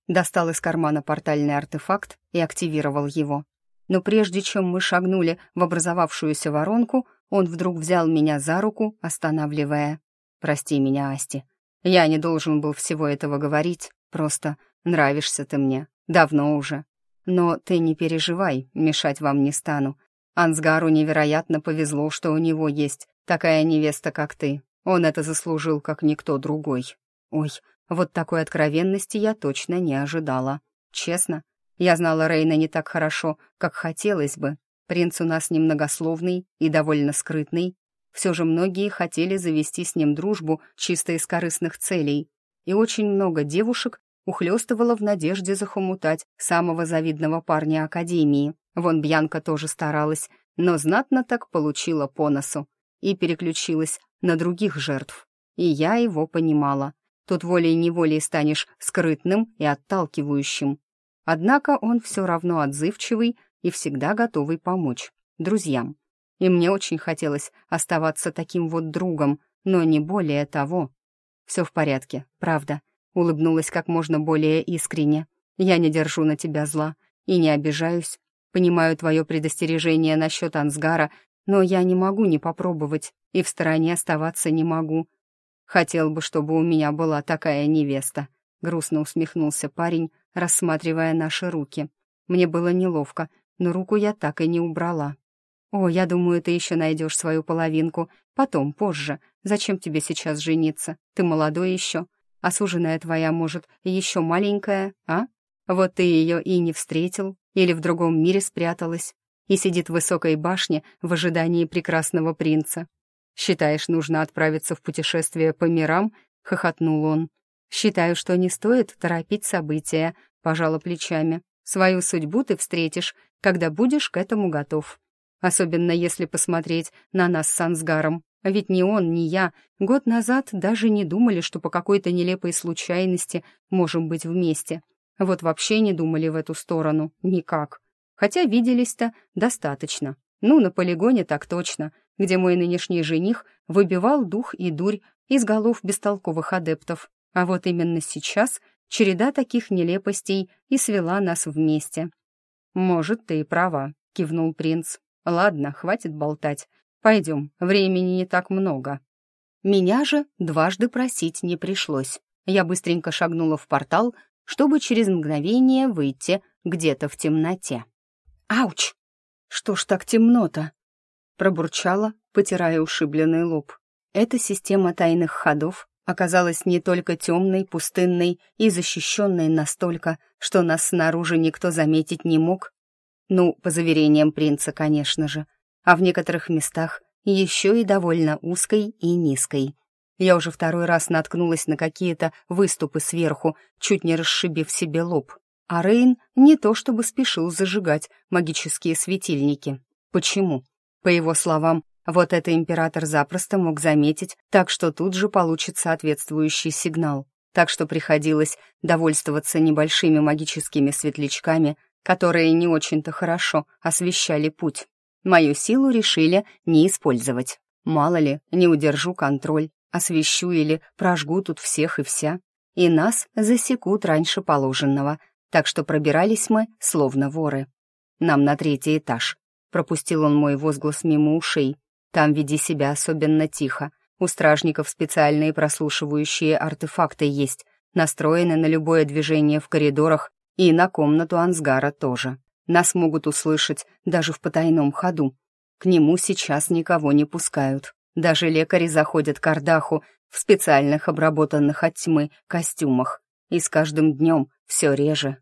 Достал из кармана портальный артефакт и активировал его. Но прежде чем мы шагнули в образовавшуюся воронку, он вдруг взял меня за руку, останавливая. «Прости меня, Асти. Я не должен был всего этого говорить, просто нравишься ты мне. Давно уже. Но ты не переживай, мешать вам не стану. Ансгару невероятно повезло, что у него есть такая невеста, как ты. Он это заслужил, как никто другой. Ой, вот такой откровенности я точно не ожидала. Честно, я знала Рейна не так хорошо, как хотелось бы. Принц у нас немногословный и довольно скрытный. Все же многие хотели завести с ним дружбу чисто из корыстных целей. И очень много девушек ухлёстывало в надежде захомутать самого завидного парня Академии. Вон Бьянка тоже старалась, но знатно так получила по носу и переключилась на других жертв. И я его понимала. Тут волей-неволей станешь скрытным и отталкивающим. Однако он все равно отзывчивый и всегда готовый помочь друзьям. И мне очень хотелось оставаться таким вот другом, но не более того. Все в порядке, правда. Улыбнулась как можно более искренне. Я не держу на тебя зла и не обижаюсь. Понимаю твое предостережение насчет Ансгара, но я не могу не попробовать и в стороне оставаться не могу. Хотел бы, чтобы у меня была такая невеста. Грустно усмехнулся парень, рассматривая наши руки. Мне было неловко, но руку я так и не убрала. «О, я думаю, ты еще найдешь свою половинку. Потом, позже. Зачем тебе сейчас жениться? Ты молодой еще. Суженая твоя, может, еще маленькая, а? Вот ты ее и не встретил, или в другом мире спряталась, и сидит в высокой башне в ожидании прекрасного принца. Считаешь, нужно отправиться в путешествие по мирам?» — хохотнул он. «Считаю, что не стоит торопить события», — пожала плечами. «Свою судьбу ты встретишь, когда будешь к этому готов. Особенно если посмотреть на нас с Ансгаром. Ведь ни он, ни я год назад даже не думали, что по какой-то нелепой случайности можем быть вместе. Вот вообще не думали в эту сторону. Никак. Хотя виделись-то достаточно. Ну, на полигоне так точно, где мой нынешний жених выбивал дух и дурь из голов бестолковых адептов. А вот именно сейчас череда таких нелепостей и свела нас вместе. «Может, ты и права», — кивнул принц. «Ладно, хватит болтать. Пойдем, времени не так много». Меня же дважды просить не пришлось. Я быстренько шагнула в портал, чтобы через мгновение выйти где-то в темноте. «Ауч! Что ж так темно-то?» Пробурчала, потирая ушибленный лоб. Эта система тайных ходов оказалась не только темной, пустынной и защищенной настолько, что нас снаружи никто заметить не мог. Ну, по заверениям принца, конечно же. А в некоторых местах еще и довольно узкой и низкой. Я уже второй раз наткнулась на какие-то выступы сверху, чуть не расшибив себе лоб. А Рейн не то чтобы спешил зажигать магические светильники. Почему? По его словам, вот это император запросто мог заметить, так что тут же получит соответствующий сигнал. Так что приходилось довольствоваться небольшими магическими светлячками, которые не очень-то хорошо освещали путь. Мою силу решили не использовать. Мало ли, не удержу контроль, освещу или прожгу тут всех и вся. И нас засекут раньше положенного, так что пробирались мы, словно воры. Нам на третий этаж. Пропустил он мой возглас мимо ушей, там веди себя особенно тихо. У стражников специальные прослушивающие артефакты есть, настроены на любое движение в коридорах и на комнату Ансгара тоже. Нас могут услышать даже в потайном ходу. К нему сейчас никого не пускают. Даже лекари заходят к Ардаху в специальных обработанных от тьмы костюмах. И с каждым днем все реже.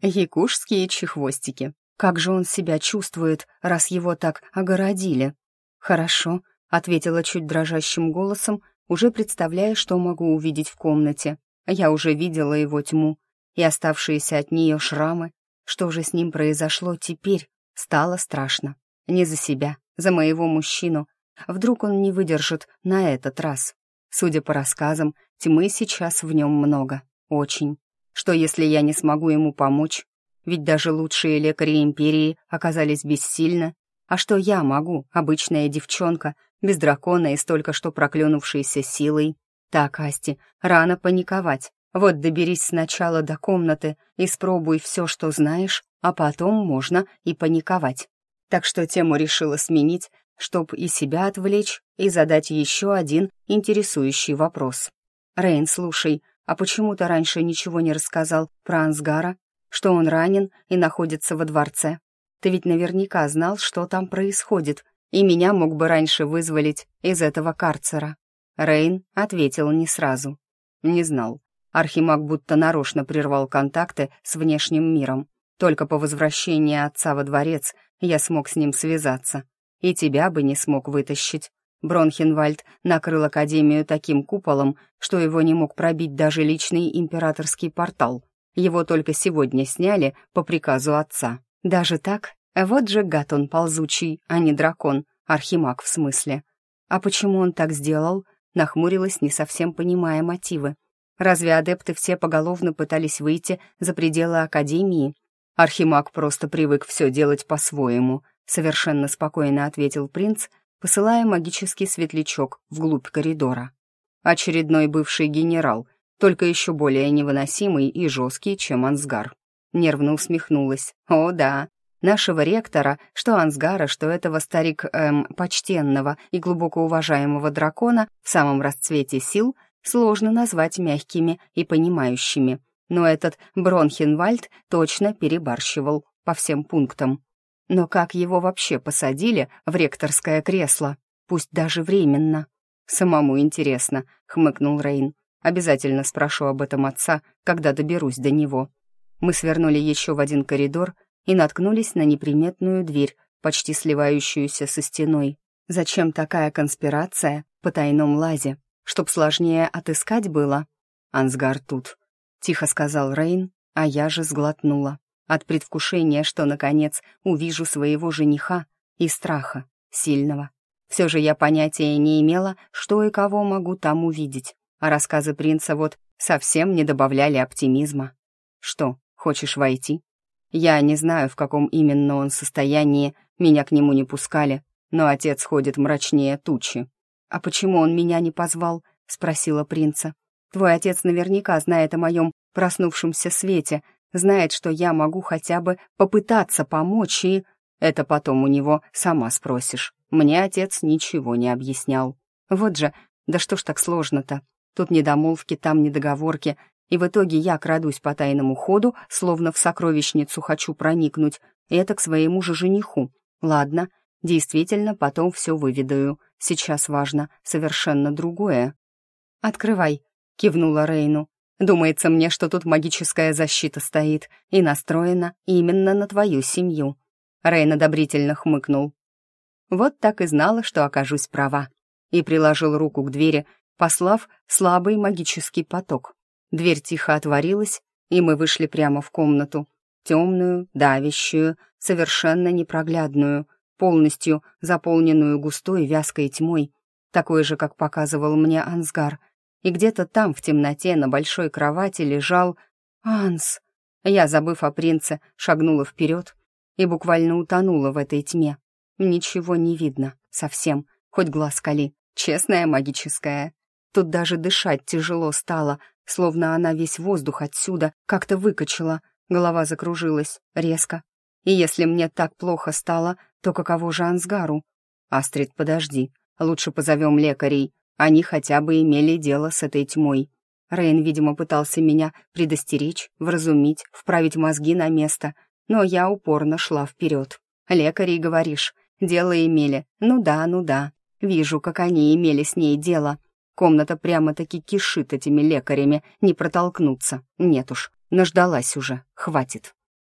Якушские чехвостики. Как же он себя чувствует, раз его так огородили? «Хорошо», — ответила чуть дрожащим голосом, уже представляя, что могу увидеть в комнате. Я уже видела его тьму и оставшиеся от нее шрамы. Что же с ним произошло теперь? Стало страшно. Не за себя, за моего мужчину. Вдруг он не выдержит на этот раз. Судя по рассказам, тьмы сейчас в нем много. Очень. Что если я не смогу ему помочь? Ведь даже лучшие лекари Империи оказались бессильны. А что я могу, обычная девчонка, без дракона и столько что проклюнувшейся силой? Так, Асти, рано паниковать. Вот доберись сначала до комнаты и спробуй все, что знаешь, а потом можно и паниковать. Так что тему решила сменить, чтоб и себя отвлечь, и задать еще один интересующий вопрос. «Рейн, слушай, а почему ты раньше ничего не рассказал про Ансгара, что он ранен и находится во дворце? Ты ведь наверняка знал, что там происходит, и меня мог бы раньше вызволить из этого карцера». Рейн ответил не сразу. Не знал. Архимаг будто нарочно прервал контакты с внешним миром. Только по возвращении отца во дворец я смог с ним связаться. И тебя бы не смог вытащить. Бронхенвальд накрыл Академию таким куполом, что его не мог пробить даже личный императорский портал. Его только сегодня сняли по приказу отца. Даже так? Вот же гад он ползучий, а не дракон, архимаг в смысле. А почему он так сделал? Нахмурилась, не совсем понимая мотивы. Разве адепты все поголовно пытались выйти за пределы Академии? Архимаг просто привык все делать по-своему, совершенно спокойно ответил принц, посылая магический светлячок вглубь коридора. Очередной бывший генерал, только еще более невыносимый и жесткий, чем Ансгар. Нервно усмехнулась. «О, да, нашего ректора, что Ансгара, что этого старик эм, почтенного и глубоко уважаемого дракона в самом расцвете сил сложно назвать мягкими и понимающими. Но этот Бронхенвальд точно перебарщивал по всем пунктам. Но как его вообще посадили в ректорское кресло? Пусть даже временно. «Самому интересно», — хмыкнул Рейн. «Обязательно спрошу об этом отца, когда доберусь до него». Мы свернули еще в один коридор и наткнулись на неприметную дверь, почти сливающуюся со стеной. Зачем такая конспирация по тайном лазе? Чтоб сложнее отыскать было? Ансгар тут, — тихо сказал Рейн, а я же сглотнула. От предвкушения, что, наконец, увижу своего жениха, и страха, сильного. Все же я понятия не имела, что и кого могу там увидеть, а рассказы принца вот совсем не добавляли оптимизма. «Что, хочешь войти?» Я не знаю, в каком именно он состоянии, меня к нему не пускали, но отец ходит мрачнее тучи. «А почему он меня не позвал?» — спросила принца. «Твой отец наверняка знает о моем проснувшемся свете, знает, что я могу хотя бы попытаться помочь, и...» «Это потом у него сама спросишь. Мне отец ничего не объяснял. Вот же, да что ж так сложно-то? Тут недомолвки, там недоговорки, и в итоге я крадусь по тайному ходу, словно в сокровищницу хочу проникнуть, и это к своему же жениху. Ладно, действительно, потом все выведаю. Сейчас важно совершенно другое. «Открывай», — кивнула Рейну. «Думается мне, что тут магическая защита стоит и настроена именно на твою семью». Рейн одобрительно хмыкнул. Вот так и знала, что окажусь права. И приложил руку к двери, послав слабый магический поток. Дверь тихо отворилась, и мы вышли прямо в комнату. Темную, давящую, совершенно непроглядную, полностью заполненную густой вязкой тьмой, такой же, как показывал мне Ансгар. И где-то там, в темноте, на большой кровати лежал Анс. Я, забыв о принце, шагнула вперед и буквально утонула в этой тьме. Ничего не видно, совсем, хоть глаз кали, честная магическая. Тут даже дышать тяжело стало, словно она весь воздух отсюда как-то выкачала, голова закружилась, резко. И если мне так плохо стало, то каково же Ансгару? Астрид, подожди, лучше позовем лекарей. Они хотя бы имели дело с этой тьмой. Рейн, видимо, пытался меня предостеречь, вразумить, вправить мозги на место, но я упорно шла вперед. «Лекарей, говоришь, дело имели? Ну да, ну да. Вижу, как они имели с ней дело. Комната прямо-таки кишит этими лекарями, не протолкнуться. Нет уж, наждалась уже, хватит»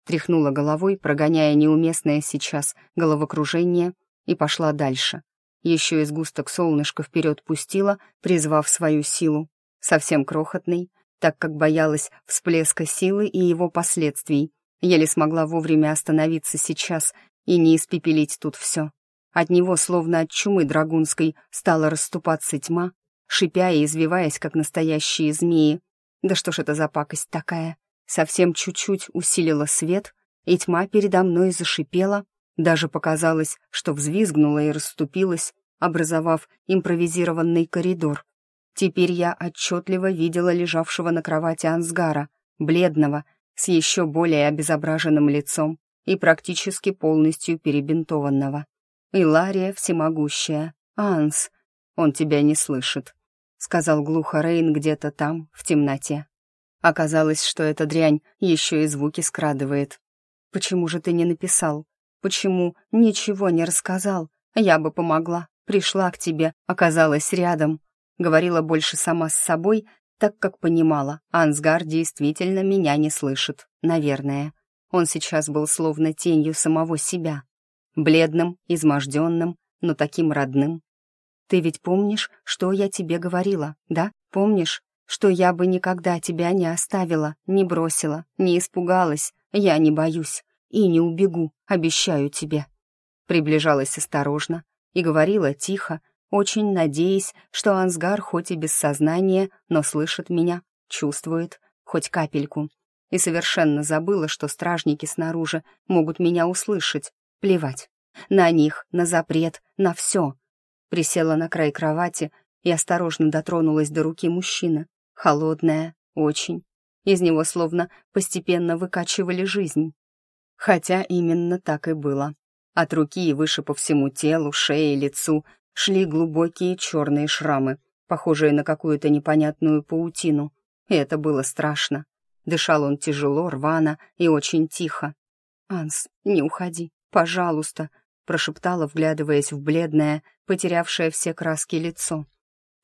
тряхнула головой, прогоняя неуместное сейчас головокружение, и пошла дальше. Еще и сгусток солнышка вперед пустила, призвав свою силу. Совсем крохотный, так как боялась всплеска силы и его последствий. Еле смогла вовремя остановиться сейчас и не испепелить тут все. От него, словно от чумы драгунской, стала расступаться тьма, шипя и извиваясь, как настоящие змеи. Да что ж это за пакость такая? Совсем чуть-чуть усилила свет, и тьма передо мной зашипела, Даже показалось, что взвизгнула и расступилась, образовав импровизированный коридор. Теперь я отчетливо видела лежавшего на кровати Ансгара, бледного, с еще более обезображенным лицом и практически полностью перебинтованного. Илария всемогущая. Анс, он тебя не слышит, сказал глухо Рейн где-то там, в темноте. Оказалось, что эта дрянь еще и звуки скрадывает. Почему же ты не написал? Почему ничего не рассказал? Я бы помогла, пришла к тебе, оказалась рядом. Говорила больше сама с собой, так как понимала, Ансгар действительно меня не слышит, наверное. Он сейчас был словно тенью самого себя. Бледным, изможденным, но таким родным. Ты ведь помнишь, что я тебе говорила, да? Помнишь, что я бы никогда тебя не оставила, не бросила, не испугалась, я не боюсь и не убегу, обещаю тебе. Приближалась осторожно и говорила тихо, очень надеясь, что Ансгар хоть и без сознания, но слышит меня, чувствует хоть капельку. И совершенно забыла, что стражники снаружи могут меня услышать. Плевать. На них, на запрет, на все. Присела на край кровати и осторожно дотронулась до руки мужчины. Холодная, очень. Из него словно постепенно выкачивали жизнь. Хотя именно так и было. От руки и выше по всему телу, шее, лицу шли глубокие черные шрамы, похожие на какую-то непонятную паутину. И это было страшно. Дышал он тяжело, рвано и очень тихо. «Анс, не уходи, пожалуйста», прошептала, вглядываясь в бледное, потерявшее все краски лицо.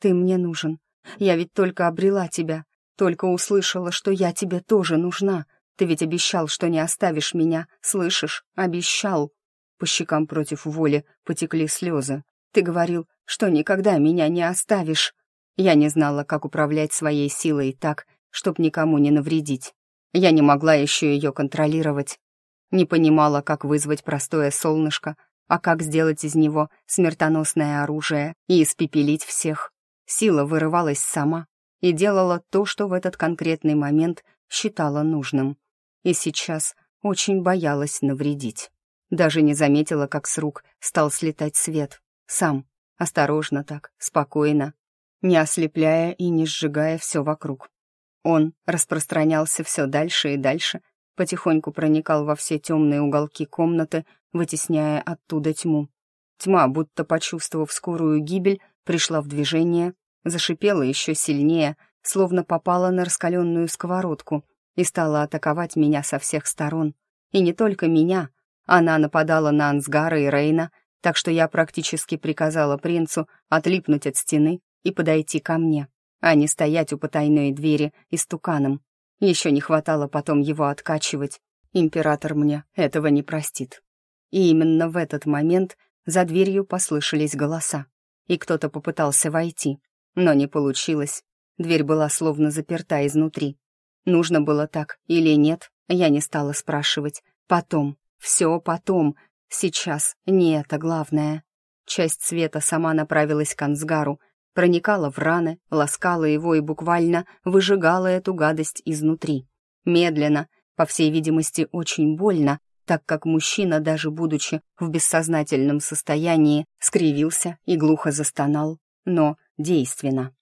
«Ты мне нужен, я ведь только обрела тебя, только услышала, что я тебе тоже нужна. Ты ведь обещал, что не оставишь меня, слышишь? Обещал. По щекам против воли потекли слезы. Ты говорил, что никогда меня не оставишь. Я не знала, как управлять своей силой так, чтоб никому не навредить. Я не могла еще ее контролировать. Не понимала, как вызвать простое солнышко, а как сделать из него смертоносное оружие и испепелить всех. Сила вырывалась сама и делала то, что в этот конкретный момент считала нужным. И сейчас очень боялась навредить. Даже не заметила, как с рук стал слетать свет. Сам, осторожно так, спокойно, не ослепляя и не сжигая все вокруг. Он распространялся все дальше и дальше, потихоньку проникал во все темные уголки комнаты, вытесняя оттуда тьму. Тьма, будто почувствовав скорую гибель, пришла в движение, зашипела еще сильнее, словно попала на раскаленную сковородку и стала атаковать меня со всех сторон. И не только меня, она нападала на Ансгара и Рейна, так что я практически приказала принцу отлипнуть от стены и подойти ко мне, а не стоять у потайной двери истуканом. Еще не хватало потом его откачивать. Император мне этого не простит. И именно в этот момент за дверью послышались голоса и кто-то попытался войти, но не получилось. Дверь была словно заперта изнутри. Нужно было так или нет, я не стала спрашивать. Потом, все потом, сейчас не это главное. Часть света сама направилась к Ансгару, проникала в раны, ласкала его и буквально выжигала эту гадость изнутри. Медленно, по всей видимости, очень больно, так как мужчина, даже будучи в бессознательном состоянии, скривился и глухо застонал, но действенно.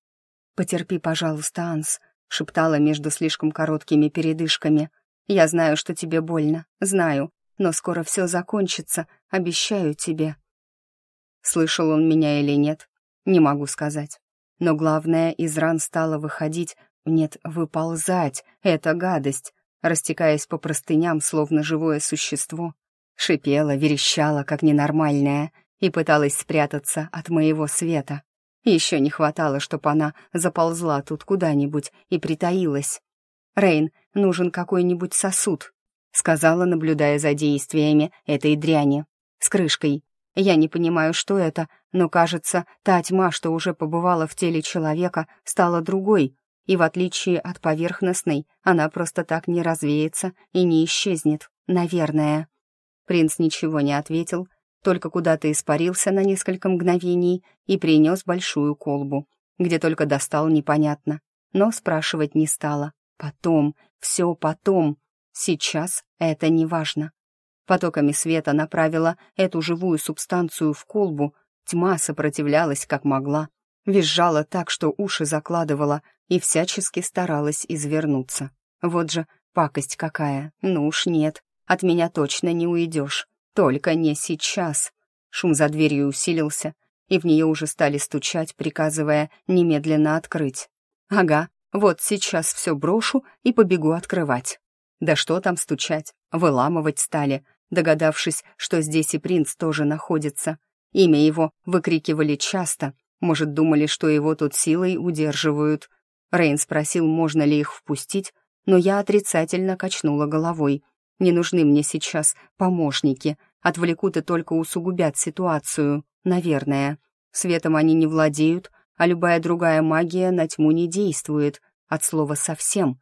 «Потерпи, пожалуйста, Анс», — шептала между слишком короткими передышками. «Я знаю, что тебе больно, знаю, но скоро все закончится, обещаю тебе». Слышал он меня или нет, не могу сказать. Но главное, из ран стало выходить, нет, выползать, это гадость, растекаясь по простыням, словно живое существо. Шипела, верещала, как ненормальная, и пыталась спрятаться от моего света. Еще не хватало, чтобы она заползла тут куда-нибудь и притаилась. «Рейн, нужен какой-нибудь сосуд», — сказала, наблюдая за действиями этой дряни. «С крышкой. Я не понимаю, что это, но, кажется, та тьма, что уже побывала в теле человека, стала другой, и в отличие от поверхностной, она просто так не развеется и не исчезнет, наверное. Принц ничего не ответил, только куда-то испарился на несколько мгновений и принес большую колбу, где только достал непонятно, но спрашивать не стала. Потом, все потом, сейчас это не важно. Потоками света направила эту живую субстанцию в колбу, тьма сопротивлялась как могла, визжала так, что уши закладывала и всячески старалась извернуться. Вот же пакость какая, ну уж нет, от меня точно не уйдешь, только не сейчас. Шум за дверью усилился, и в нее уже стали стучать, приказывая немедленно открыть. Ага, вот сейчас все брошу и побегу открывать. Да что там стучать, выламывать стали, догадавшись, что здесь и принц тоже находится. Имя его выкрикивали часто, может, думали, что его тут силой удерживают. Рейн спросил, можно ли их впустить, но я отрицательно качнула головой. Не нужны мне сейчас помощники, отвлекут и только усугубят ситуацию, наверное. Светом они не владеют, а любая другая магия на тьму не действует, от слова «совсем».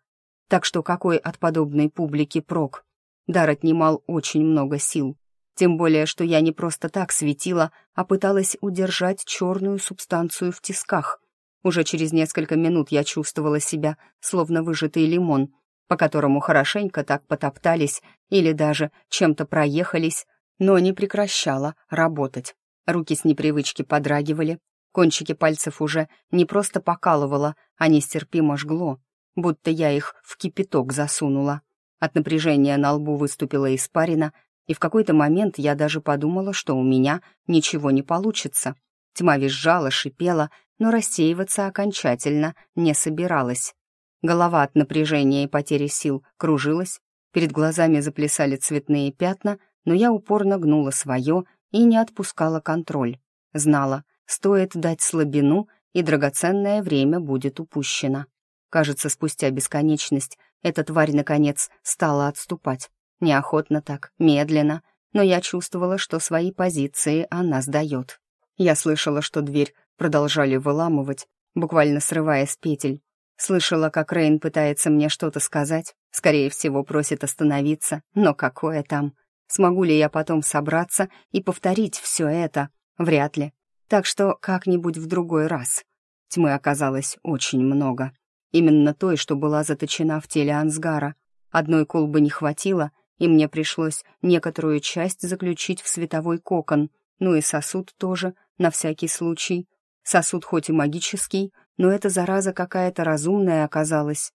Так что какой от подобной публики прок? Дар отнимал очень много сил. Тем более, что я не просто так светила, а пыталась удержать черную субстанцию в тисках. Уже через несколько минут я чувствовала себя, словно выжатый лимон, по которому хорошенько так потоптались или даже чем-то проехались, но не прекращала работать. Руки с непривычки подрагивали, кончики пальцев уже не просто покалывало, а нестерпимо жгло будто я их в кипяток засунула. От напряжения на лбу выступила испарина, и в какой-то момент я даже подумала, что у меня ничего не получится. Тьма визжала, шипела, но рассеиваться окончательно не собиралась. Голова от напряжения и потери сил кружилась, перед глазами заплясали цветные пятна, но я упорно гнула свое и не отпускала контроль. Знала, стоит дать слабину, и драгоценное время будет упущено. Кажется, спустя бесконечность эта тварь, наконец, стала отступать. Неохотно так, медленно, но я чувствовала, что свои позиции она сдает. Я слышала, что дверь продолжали выламывать, буквально срывая с петель. Слышала, как Рейн пытается мне что-то сказать, скорее всего, просит остановиться, но какое там? Смогу ли я потом собраться и повторить все это? Вряд ли. Так что как-нибудь в другой раз. Тьмы оказалось очень много. Именно той, что была заточена в теле Ансгара. Одной колбы не хватило, и мне пришлось некоторую часть заключить в световой кокон, ну и сосуд тоже, на всякий случай. Сосуд хоть и магический, но эта зараза какая-то разумная оказалась.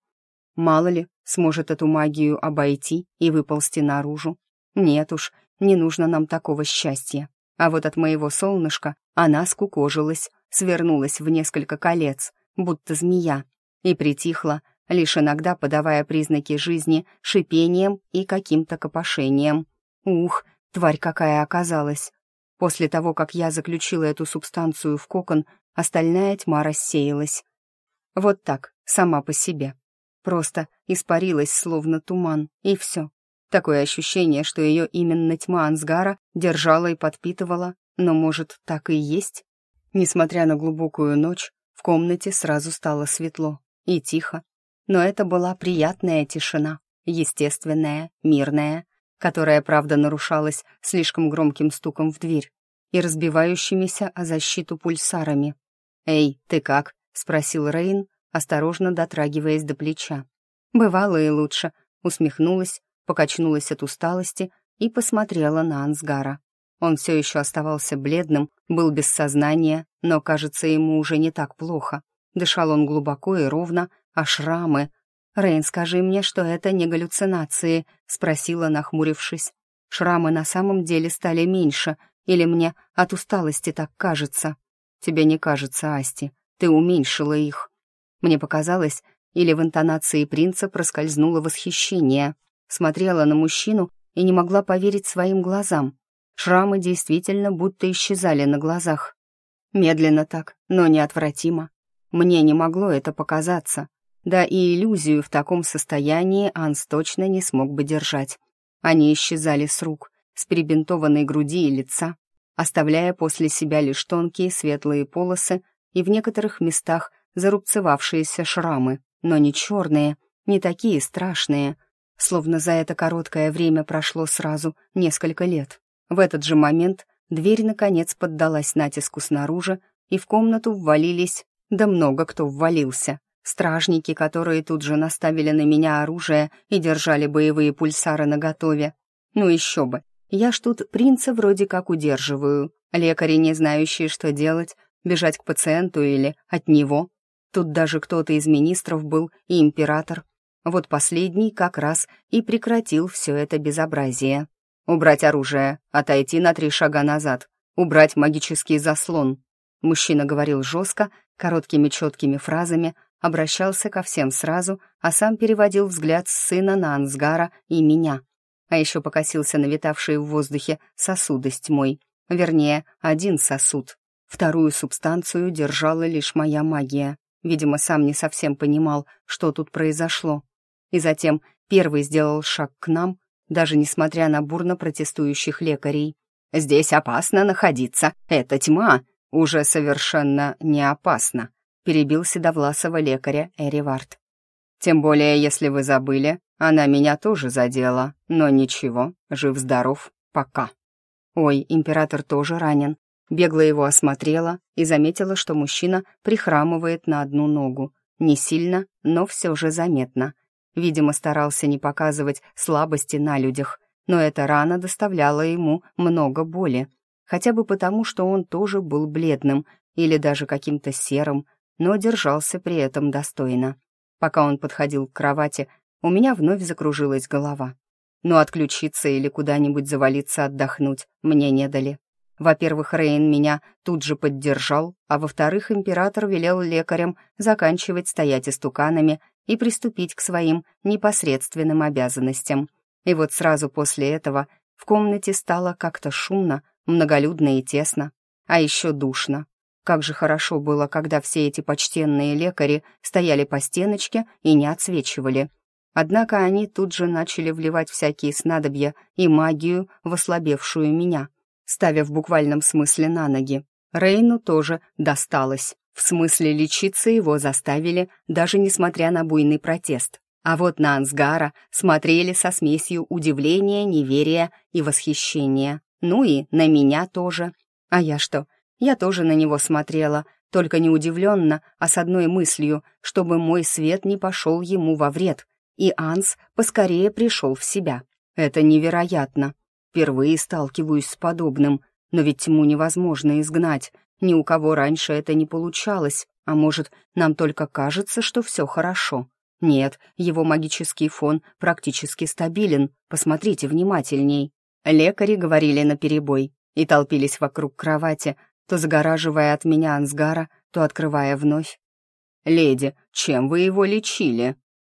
Мало ли, сможет эту магию обойти и выползти наружу. Нет уж, не нужно нам такого счастья. А вот от моего солнышка она скукожилась, свернулась в несколько колец, будто змея, и притихла, лишь иногда подавая признаки жизни шипением и каким-то копошением. Ух, тварь какая оказалась! После того, как я заключила эту субстанцию в кокон, остальная тьма рассеялась. Вот так, сама по себе. Просто испарилась, словно туман, и все. Такое ощущение, что ее именно тьма Ансгара держала и подпитывала, но, может, так и есть? Несмотря на глубокую ночь, в комнате сразу стало светло и тихо. Но это была приятная тишина, естественная, мирная, которая, правда, нарушалась слишком громким стуком в дверь и разбивающимися о защиту пульсарами. «Эй, ты как?» — спросил Рейн, осторожно дотрагиваясь до плеча. «Бывало и лучше», — усмехнулась, покачнулась от усталости и посмотрела на Ансгара. Он все еще оставался бледным, был без сознания, но, кажется, ему уже не так плохо. Дышал он глубоко и ровно, а шрамы... «Рейн, скажи мне, что это не галлюцинации», — спросила, нахмурившись. «Шрамы на самом деле стали меньше, или мне от усталости так кажется?» «Тебе не кажется, Асти, ты уменьшила их». Мне показалось, или в интонации принца проскользнуло восхищение. Смотрела на мужчину и не могла поверить своим глазам. Шрамы действительно будто исчезали на глазах. Медленно так, но неотвратимо. Мне не могло это показаться. Да и иллюзию в таком состоянии Анс точно не смог бы держать. Они исчезали с рук, с перебинтованной груди и лица, оставляя после себя лишь тонкие светлые полосы и в некоторых местах зарубцевавшиеся шрамы, но не черные, не такие страшные, словно за это короткое время прошло сразу несколько лет. В этот же момент дверь наконец поддалась натиску снаружи, и в комнату ввалились да много кто ввалился. Стражники, которые тут же наставили на меня оружие и держали боевые пульсары наготове. Ну еще бы, Я ж тут принца вроде как удерживаю. Лекари, не знающие, что делать, бежать к пациенту или от него. Тут даже кто-то из министров был и император. Вот последний как раз и прекратил все это безобразие. Убрать оружие, отойти на три шага назад, убрать магический заслон. Мужчина говорил жестко, короткими четкими фразами, обращался ко всем сразу, а сам переводил взгляд с сына на Ансгара и меня. А еще покосился на витавшие в воздухе сосуды с тьмой. Вернее, один сосуд. Вторую субстанцию держала лишь моя магия. Видимо, сам не совсем понимал, что тут произошло. И затем первый сделал шаг к нам, даже несмотря на бурно протестующих лекарей. «Здесь опасно находиться, это тьма!» «Уже совершенно не опасно», — перебил седовласого лекаря Эривард. «Тем более, если вы забыли, она меня тоже задела, но ничего, жив-здоров, пока». Ой, император тоже ранен. Бегло его осмотрела и заметила, что мужчина прихрамывает на одну ногу. Не сильно, но все же заметно. Видимо, старался не показывать слабости на людях, но эта рана доставляла ему много боли. Хотя бы потому, что он тоже был бледным или даже каким-то серым, но держался при этом достойно. Пока он подходил к кровати, у меня вновь закружилась голова но отключиться или куда-нибудь завалиться отдохнуть мне не дали. Во-первых, Рейн меня тут же поддержал, а во-вторых, император велел лекарям заканчивать стоять истуканами и приступить к своим непосредственным обязанностям. И вот сразу после этого в комнате стало как-то шумно, многолюдно и тесно, а еще душно. Как же хорошо было, когда все эти почтенные лекари стояли по стеночке и не отсвечивали — Однако они тут же начали вливать всякие снадобья и магию в ослабевшую меня, ставя в буквальном смысле на ноги. Рейну тоже досталось. В смысле лечиться его заставили, даже несмотря на буйный протест. А вот на Ансгара смотрели со смесью удивления, неверия и восхищения. Ну и на меня тоже. А я что? Я тоже на него смотрела, только не удивленно, а с одной мыслью, чтобы мой свет не пошел ему во вред — и Анс поскорее пришел в себя. Это невероятно. Впервые сталкиваюсь с подобным, но ведь тьму невозможно изгнать. Ни у кого раньше это не получалось, а может, нам только кажется, что все хорошо. Нет, его магический фон практически стабилен, посмотрите внимательней. Лекари говорили наперебой и толпились вокруг кровати, то загораживая от меня Ансгара, то открывая вновь. «Леди, чем вы его лечили?»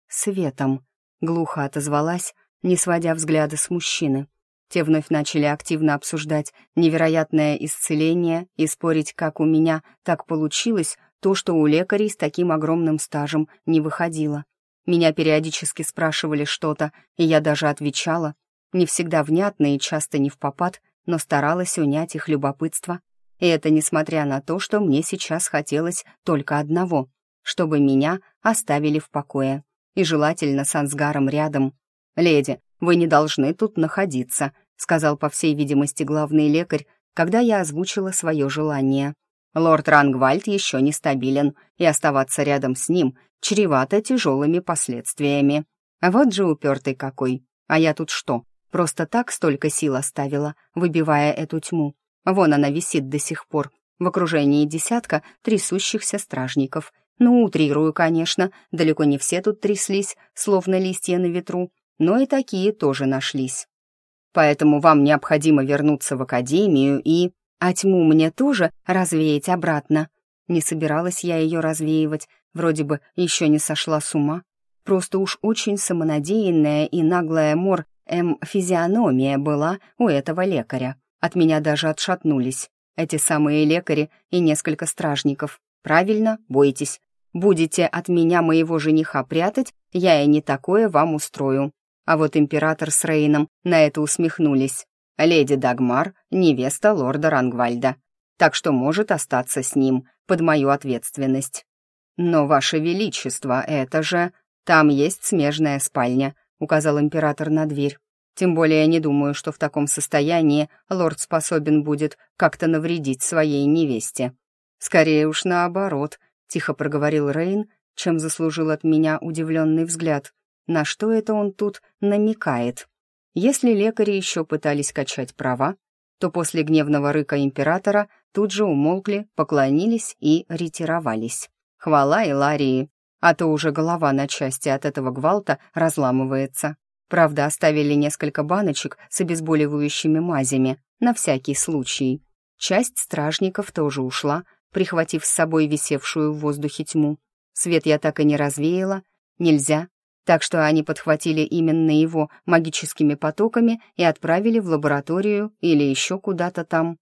светом», — глухо отозвалась, не сводя взгляда с мужчины. Те вновь начали активно обсуждать невероятное исцеление и спорить, как у меня так получилось, то, что у лекарей с таким огромным стажем не выходило. Меня периодически спрашивали что-то, и я даже отвечала, не всегда внятно и часто не в попад, но старалась унять их любопытство. И это несмотря на то, что мне сейчас хотелось только одного — чтобы меня оставили в покое и желательно с Ансгаром рядом. «Леди, вы не должны тут находиться», сказал, по всей видимости, главный лекарь, когда я озвучила свое желание. Лорд Рангвальд еще нестабилен, и оставаться рядом с ним чревато тяжелыми последствиями. Вот же упертый какой. А я тут что, просто так столько сил оставила, выбивая эту тьму? Вон она висит до сих пор, в окружении десятка трясущихся стражников — ну, утрирую, конечно, далеко не все тут тряслись, словно листья на ветру, но и такие тоже нашлись. Поэтому вам необходимо вернуться в академию и... А тьму мне тоже развеять обратно. Не собиралась я ее развеивать, вроде бы еще не сошла с ума. Просто уж очень самонадеянная и наглая мор, эм, физиономия была у этого лекаря. От меня даже отшатнулись. Эти самые лекари и несколько стражников. Правильно, бойтесь. Будете от меня моего жениха прятать, я и не такое вам устрою». А вот император с Рейном на это усмехнулись. «Леди Дагмар — невеста лорда Рангвальда, так что может остаться с ним под мою ответственность». «Но, ваше величество, это же...» «Там есть смежная спальня», — указал император на дверь. «Тем более я не думаю, что в таком состоянии лорд способен будет как-то навредить своей невесте. Скорее уж наоборот, — тихо проговорил Рейн, чем заслужил от меня удивленный взгляд. На что это он тут намекает? Если лекари еще пытались качать права, то после гневного рыка императора тут же умолкли, поклонились и ретировались. Хвала Иларии, а то уже голова на части от этого гвалта разламывается. Правда, оставили несколько баночек с обезболивающими мазями, на всякий случай. Часть стражников тоже ушла, прихватив с собой висевшую в воздухе тьму. Свет я так и не развеяла, нельзя, так что они подхватили именно его магическими потоками и отправили в лабораторию или еще куда-то там.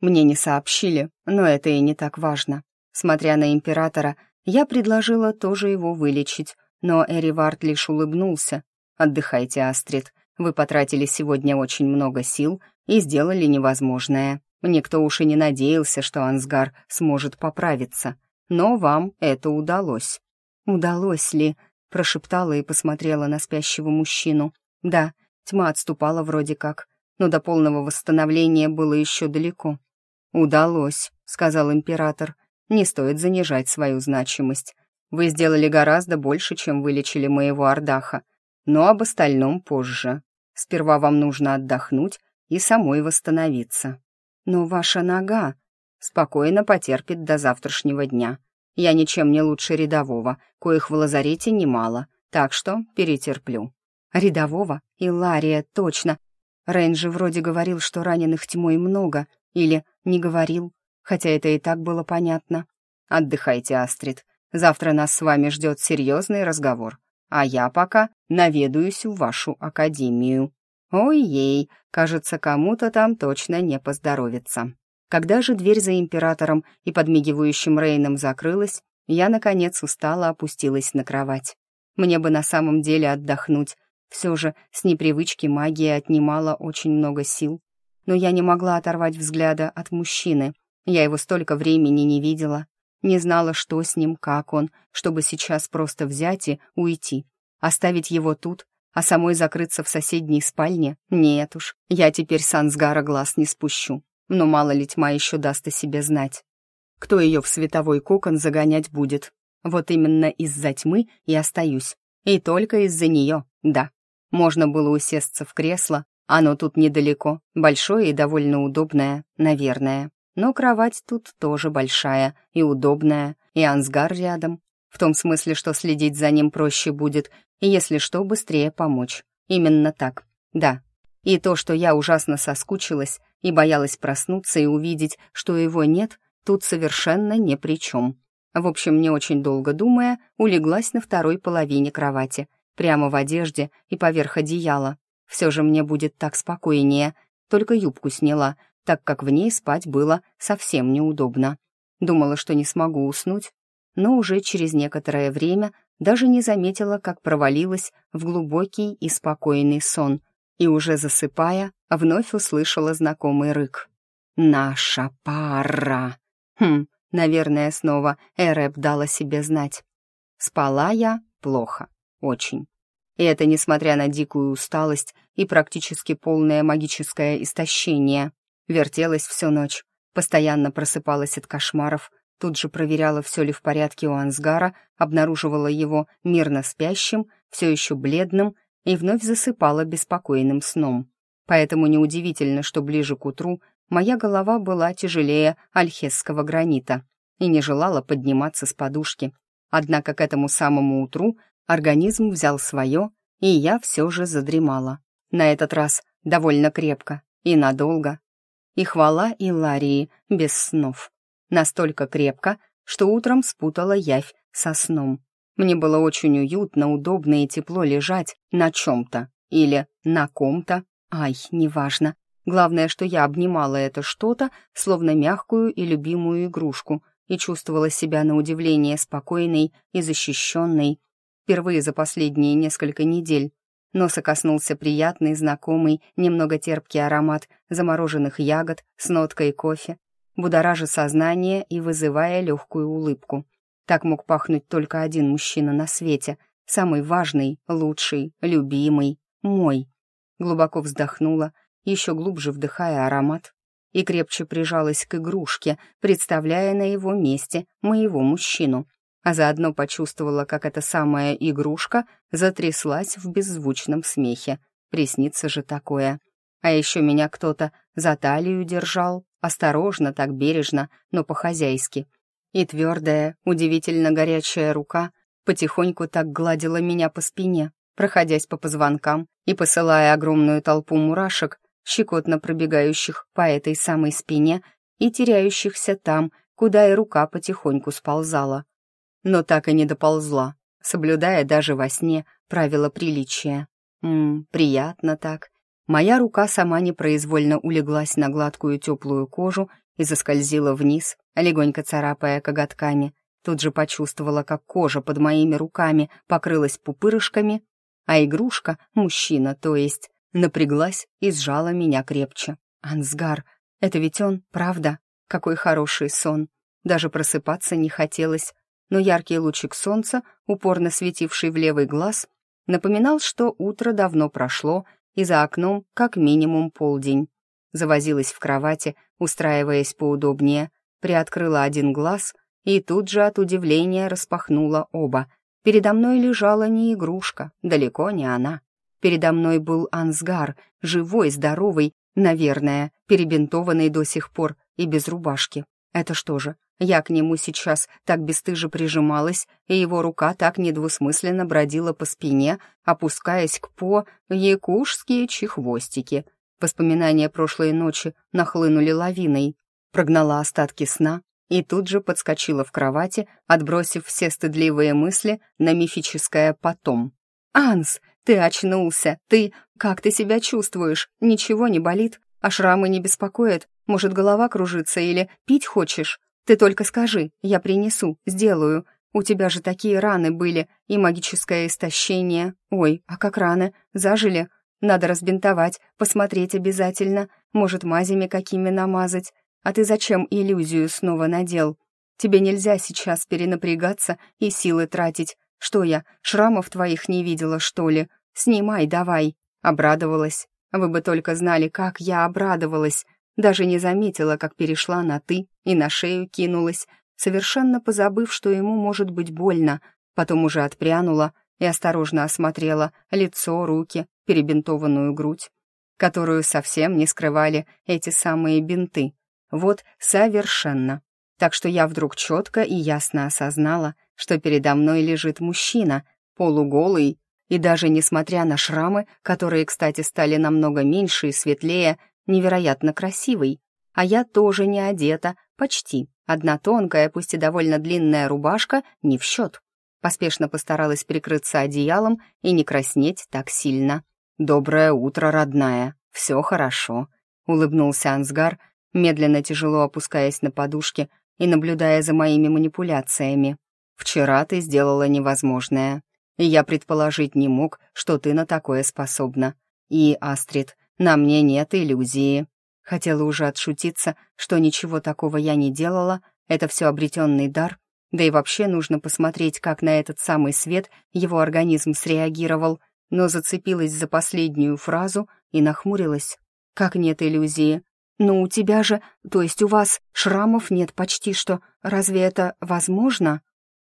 Мне не сообщили, но это и не так важно. Смотря на императора, я предложила тоже его вылечить, но Эривард лишь улыбнулся. «Отдыхайте, Астрид. Вы потратили сегодня очень много сил и сделали невозможное. Никто уж и не надеялся, что Ансгар сможет поправиться. Но вам это удалось». «Удалось ли?» — прошептала и посмотрела на спящего мужчину. «Да, тьма отступала вроде как, но до полного восстановления было еще далеко». «Удалось», — сказал император. «Не стоит занижать свою значимость. Вы сделали гораздо больше, чем вылечили моего Ардаха, но об остальном позже. Сперва вам нужно отдохнуть и самой восстановиться. Но ваша нога спокойно потерпит до завтрашнего дня. Я ничем не лучше рядового, коих в лазарете немало, так что перетерплю. Рядового? и Лария точно. Рейнджи вроде говорил, что раненых тьмой много, или не говорил, хотя это и так было понятно. Отдыхайте, Астрид. Завтра нас с вами ждет серьезный разговор а я пока наведаюсь в вашу академию. Ой-ей, кажется, кому-то там точно не поздоровится. Когда же дверь за императором и подмигивающим Рейном закрылась, я, наконец, устала опустилась на кровать. Мне бы на самом деле отдохнуть. Все же с непривычки магия отнимала очень много сил. Но я не могла оторвать взгляда от мужчины. Я его столько времени не видела. Не знала, что с ним, как он, чтобы сейчас просто взять и уйти. Оставить его тут, а самой закрыться в соседней спальне? Нет уж, я теперь с Ансгара глаз не спущу. Но мало ли тьма еще даст о себе знать. Кто ее в световой кокон загонять будет? Вот именно из-за тьмы и остаюсь. И только из-за нее, да. Можно было усесться в кресло, оно тут недалеко, большое и довольно удобное, наверное. Но кровать тут тоже большая и удобная, и ансгар рядом. В том смысле, что следить за ним проще будет, и если что, быстрее помочь. Именно так, да. И то, что я ужасно соскучилась и боялась проснуться и увидеть, что его нет, тут совершенно ни при чем. В общем, не очень долго думая, улеглась на второй половине кровати, прямо в одежде и поверх одеяла. Все же мне будет так спокойнее, только юбку сняла — так как в ней спать было совсем неудобно. Думала, что не смогу уснуть, но уже через некоторое время даже не заметила, как провалилась в глубокий и спокойный сон, и уже засыпая, вновь услышала знакомый рык. «Наша пара!» Хм, наверное, снова Эреб дала себе знать. Спала я плохо, очень. И это несмотря на дикую усталость и практически полное магическое истощение. Вертелась всю ночь, постоянно просыпалась от кошмаров, тут же проверяла, все ли в порядке у Ансгара, обнаруживала его мирно спящим, все еще бледным, и вновь засыпала беспокойным сном. Поэтому неудивительно, что ближе к утру моя голова была тяжелее альхесского гранита и не желала подниматься с подушки. Однако к этому самому утру организм взял свое, и я все же задремала. На этот раз довольно крепко и надолго, и хвала Иларии без снов. Настолько крепко, что утром спутала явь со сном. Мне было очень уютно, удобно и тепло лежать на чем-то или на ком-то. Ай, неважно. Главное, что я обнимала это что-то, словно мягкую и любимую игрушку, и чувствовала себя на удивление спокойной и защищенной. Впервые за последние несколько недель Носа коснулся приятный, знакомый, немного терпкий аромат замороженных ягод с ноткой кофе, будоража сознание и вызывая легкую улыбку. Так мог пахнуть только один мужчина на свете, самый важный, лучший, любимый, мой. Глубоко вздохнула, еще глубже вдыхая аромат, и крепче прижалась к игрушке, представляя на его месте моего мужчину — а заодно почувствовала, как эта самая игрушка затряслась в беззвучном смехе. приснится же такое. А еще меня кто-то за талию держал, осторожно, так бережно, но по-хозяйски. И твердая, удивительно горячая рука потихоньку так гладила меня по спине, проходясь по позвонкам и посылая огромную толпу мурашек, щекотно пробегающих по этой самой спине и теряющихся там, куда и рука потихоньку сползала. Но так и не доползла, соблюдая даже во сне правила приличия. Ммм, приятно так. Моя рука сама непроизвольно улеглась на гладкую теплую кожу и заскользила вниз, легонько царапая коготками. Тут же почувствовала, как кожа под моими руками покрылась пупырышками, а игрушка, мужчина, то есть, напряглась и сжала меня крепче. Ансгар, это ведь он, правда? Какой хороший сон. Даже просыпаться не хотелось, но яркий лучик солнца, упорно светивший в левый глаз, напоминал, что утро давно прошло, и за окном как минимум полдень. Завозилась в кровати, устраиваясь поудобнее, приоткрыла один глаз и тут же от удивления распахнула оба. Передо мной лежала не игрушка, далеко не она. Передо мной был Ансгар, живой, здоровый, наверное, перебинтованный до сих пор и без рубашки. Это что же, я к нему сейчас так бесстыже прижималась, и его рука так недвусмысленно бродила по спине, опускаясь к по якушские чехвостики. Воспоминания прошлой ночи нахлынули лавиной, прогнала остатки сна и тут же подскочила в кровати, отбросив все стыдливые мысли на мифическое «потом». «Анс, ты очнулся! Ты... Как ты себя чувствуешь? Ничего не болит? А шрамы не беспокоят? Может, голова кружится или пить хочешь? Ты только скажи, я принесу, сделаю. У тебя же такие раны были и магическое истощение. Ой, а как раны? Зажили? Надо разбинтовать, посмотреть обязательно. Может, мазями какими намазать. А ты зачем иллюзию снова надел? Тебе нельзя сейчас перенапрягаться и силы тратить. Что я, шрамов твоих не видела, что ли? Снимай давай. Обрадовалась. Вы бы только знали, как я обрадовалась. Даже не заметила, как перешла на «ты» и на шею кинулась, совершенно позабыв, что ему может быть больно. Потом уже отпрянула и осторожно осмотрела лицо, руки, перебинтованную грудь, которую совсем не скрывали эти самые бинты. Вот совершенно. Так что я вдруг четко и ясно осознала, что передо мной лежит мужчина, полуголый, и даже несмотря на шрамы, которые, кстати, стали намного меньше и светлее, невероятно красивый. А я тоже не одета, почти. Одна тонкая, пусть и довольно длинная рубашка не в счет. Поспешно постаралась прикрыться одеялом и не краснеть так сильно. «Доброе утро, родная. Все хорошо», — улыбнулся Ансгар, медленно тяжело опускаясь на подушке и наблюдая за моими манипуляциями. «Вчера ты сделала невозможное, и я предположить не мог, что ты на такое способна. И, Астрид, на мне нет иллюзии». Хотела уже отшутиться, что ничего такого я не делала, это все обретенный дар, да и вообще нужно посмотреть, как на этот самый свет его организм среагировал, но зацепилась за последнюю фразу и нахмурилась. «Как нет иллюзии? «Ну, у тебя же, то есть у вас, шрамов нет почти что. Разве это возможно?»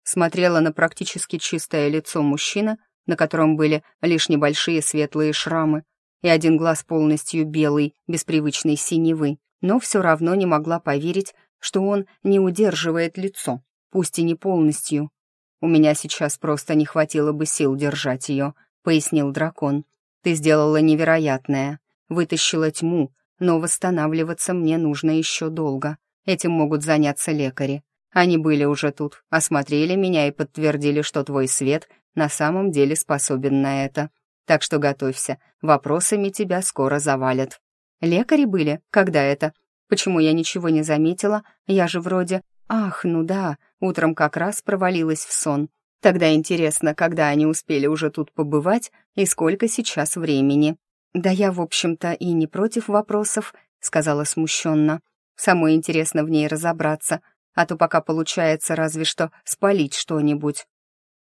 Смотрела на практически чистое лицо мужчины, на котором были лишь небольшие светлые шрамы, и один глаз полностью белый, без привычной синевы, но все равно не могла поверить, что он не удерживает лицо, пусть и не полностью. «У меня сейчас просто не хватило бы сил держать ее», — пояснил дракон. «Ты сделала невероятное, вытащила тьму, но восстанавливаться мне нужно еще долго. Этим могут заняться лекари. Они были уже тут, осмотрели меня и подтвердили, что твой свет на самом деле способен на это. Так что готовься, вопросами тебя скоро завалят. Лекари были? Когда это? Почему я ничего не заметила? Я же вроде... Ах, ну да, утром как раз провалилась в сон. Тогда интересно, когда они успели уже тут побывать и сколько сейчас времени. «Да я, в общем-то, и не против вопросов», — сказала смущенно. «Самое интересно в ней разобраться, а то пока получается разве что спалить что-нибудь».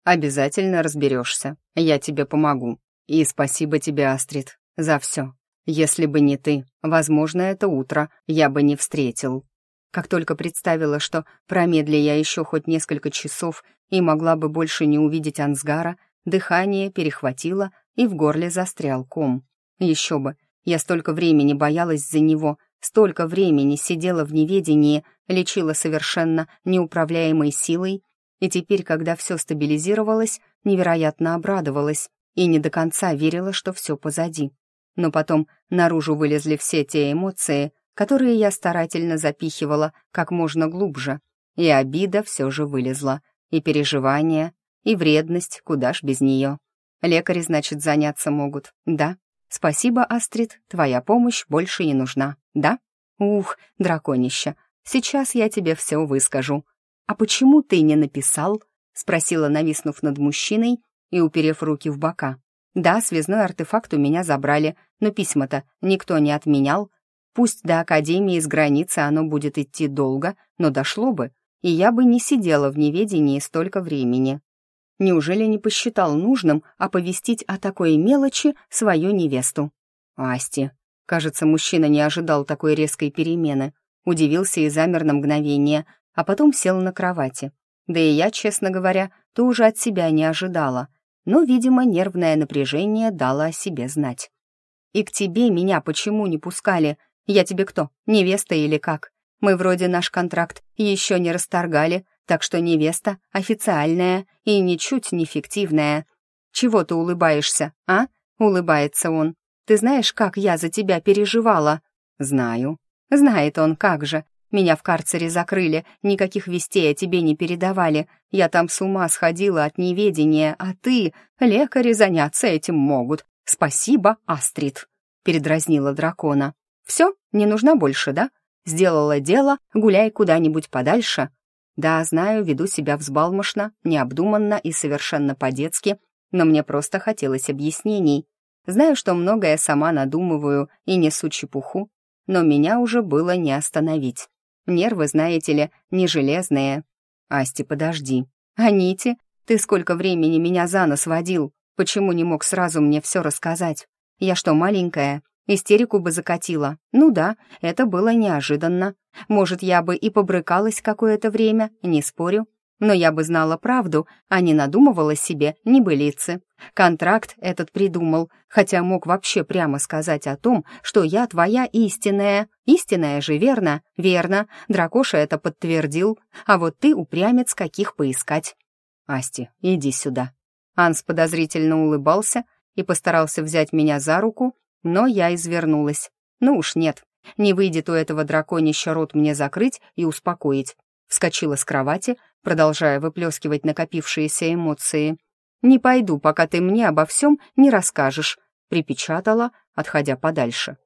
«Обязательно разберешься, я тебе помогу. И спасибо тебе, Астрид, за все. Если бы не ты, возможно, это утро я бы не встретил». Как только представила, что промедли я еще хоть несколько часов и могла бы больше не увидеть Ансгара, дыхание перехватило и в горле застрял ком. Еще бы, я столько времени боялась за него, столько времени сидела в неведении, лечила совершенно неуправляемой силой, и теперь, когда все стабилизировалось, невероятно обрадовалась и не до конца верила, что все позади. Но потом наружу вылезли все те эмоции, которые я старательно запихивала как можно глубже, и обида все же вылезла, и переживания, и вредность, куда ж без нее. Лекари, значит, заняться могут, да? Спасибо, Астрид, твоя помощь больше не нужна, да? Ух, драконище, сейчас я тебе все выскажу. А почему ты не написал? Спросила, нависнув над мужчиной и уперев руки в бока. Да, связной артефакт у меня забрали, но письма-то никто не отменял. Пусть до Академии с границы оно будет идти долго, но дошло бы, и я бы не сидела в неведении столько времени. Неужели не посчитал нужным оповестить о такой мелочи свою невесту? Асти. Кажется, мужчина не ожидал такой резкой перемены. Удивился и замер на мгновение, а потом сел на кровати. Да и я, честно говоря, тоже от себя не ожидала. Но, видимо, нервное напряжение дало о себе знать. «И к тебе меня почему не пускали? Я тебе кто, невеста или как? Мы вроде наш контракт еще не расторгали, так что невеста официальная и ничуть не фиктивная. Чего ты улыбаешься, а? Улыбается он. Ты знаешь, как я за тебя переживала? Знаю. Знает он, как же. Меня в карцере закрыли, никаких вестей о тебе не передавали. Я там с ума сходила от неведения, а ты... Лекари заняться этим могут. Спасибо, Астрид. Передразнила дракона. Все, не нужна больше, да? Сделала дело, гуляй куда-нибудь подальше. Да, знаю, веду себя взбалмошно, необдуманно и совершенно по-детски, но мне просто хотелось объяснений. Знаю, что многое сама надумываю и несу чепуху, но меня уже было не остановить. Нервы, знаете ли, не железные. Асти, подожди. Аните, ты сколько времени меня за нос водил? Почему не мог сразу мне все рассказать? Я что, маленькая? Истерику бы закатила. Ну да, это было неожиданно. Может, я бы и побрыкалась какое-то время, не спорю. Но я бы знала правду, а не надумывала себе небылицы. Контракт этот придумал, хотя мог вообще прямо сказать о том, что я твоя истинная. Истинная же, верно? Верно. Дракоша это подтвердил. А вот ты упрямец, каких поискать. Асти, иди сюда. Анс подозрительно улыбался и постарался взять меня за руку, но я извернулась. Ну уж нет, не выйдет у этого драконища рот мне закрыть и успокоить. Вскочила с кровати, продолжая выплескивать накопившиеся эмоции. «Не пойду, пока ты мне обо всем не расскажешь», — припечатала, отходя подальше.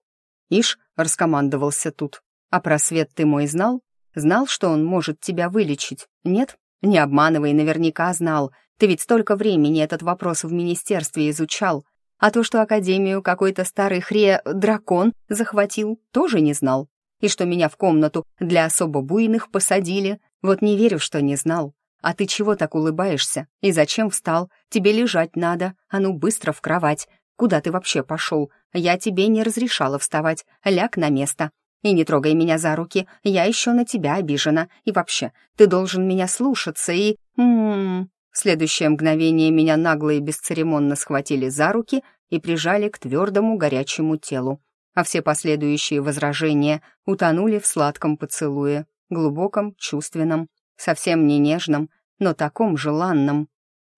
«Ишь», — раскомандовался тут, «а про свет ты мой знал? Знал, что он может тебя вылечить? Нет? Не обманывай, наверняка знал. Ты ведь столько времени этот вопрос в министерстве изучал. А то, что Академию какой-то старый хре-дракон захватил, тоже не знал. И что меня в комнату для особо буйных посадили, вот не верю, что не знал. А ты чего так улыбаешься? И зачем встал? Тебе лежать надо, а ну быстро в кровать. Куда ты вообще пошел? Я тебе не разрешала вставать, ляг на место. И не трогай меня за руки, я еще на тебя обижена. И вообще, ты должен меня слушаться и... М -м -м, в следующее мгновение меня нагло и бесцеремонно схватили за руки и прижали к твердому горячему телу, а все последующие возражения утонули в сладком поцелуе, глубоком, чувственном, совсем не нежном, но таком желанном.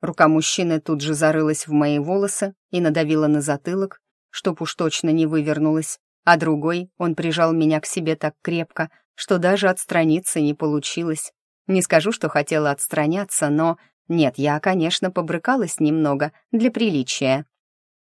Рука мужчины тут же зарылась в мои волосы и надавила на затылок, чтоб уж точно не вывернулась, а другой он прижал меня к себе так крепко, что даже отстраниться не получилось. Не скажу, что хотела отстраняться, но нет, я, конечно, побрыкалась немного, для приличия.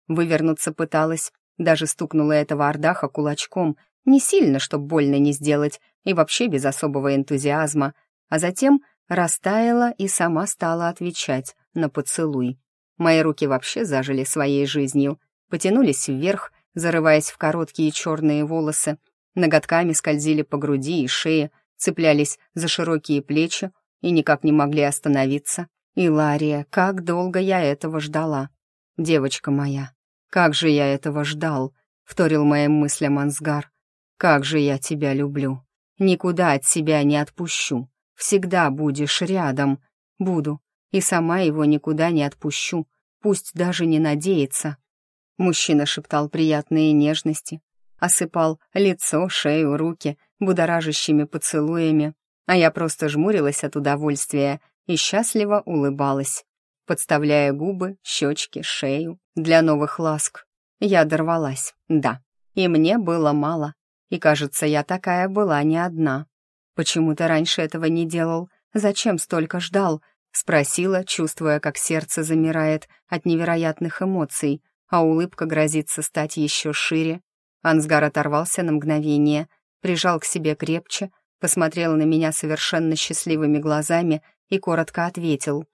Вывернуться пыталась, даже стукнула этого ордаха кулачком, не сильно, чтоб больно не сделать, и вообще без особого энтузиазма, а затем растаяла и сама стала отвечать на поцелуй. Мои руки вообще зажили своей жизнью, потянулись вверх, зарываясь в короткие черные волосы, ноготками скользили по груди и шее, цеплялись за широкие плечи и никак не могли остановиться. «Илария, как долго я этого ждала! Девочка моя, как же я этого ждал!» — вторил моим мыслям Ансгар. «Как же я тебя люблю! Никуда от себя не отпущу! Всегда будешь рядом! Буду, и сама его никуда не отпущу, пусть даже не надеется!» Мужчина шептал приятные нежности, осыпал лицо, шею, руки будоражащими поцелуями, а я просто жмурилась от удовольствия и счастливо улыбалась, подставляя губы, щечки, шею для новых ласк. Я дорвалась, да, и мне было мало, и, кажется, я такая была не одна. «Почему ты раньше этого не делал? Зачем столько ждал?» — спросила, чувствуя, как сердце замирает от невероятных эмоций, а улыбка грозится стать еще шире. Ансгар оторвался на мгновение, прижал к себе крепче, посмотрел на меня совершенно счастливыми глазами и коротко ответил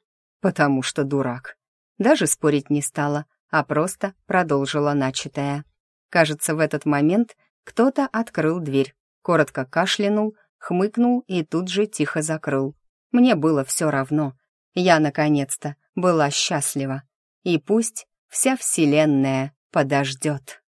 «Потому что дурак». Даже спорить не стала, а просто продолжила начатое. Кажется, в этот момент кто-то открыл дверь, коротко кашлянул, хмыкнул и тут же тихо закрыл. Мне было все равно. Я, наконец-то, была счастлива. И пусть вся вселенная подождет.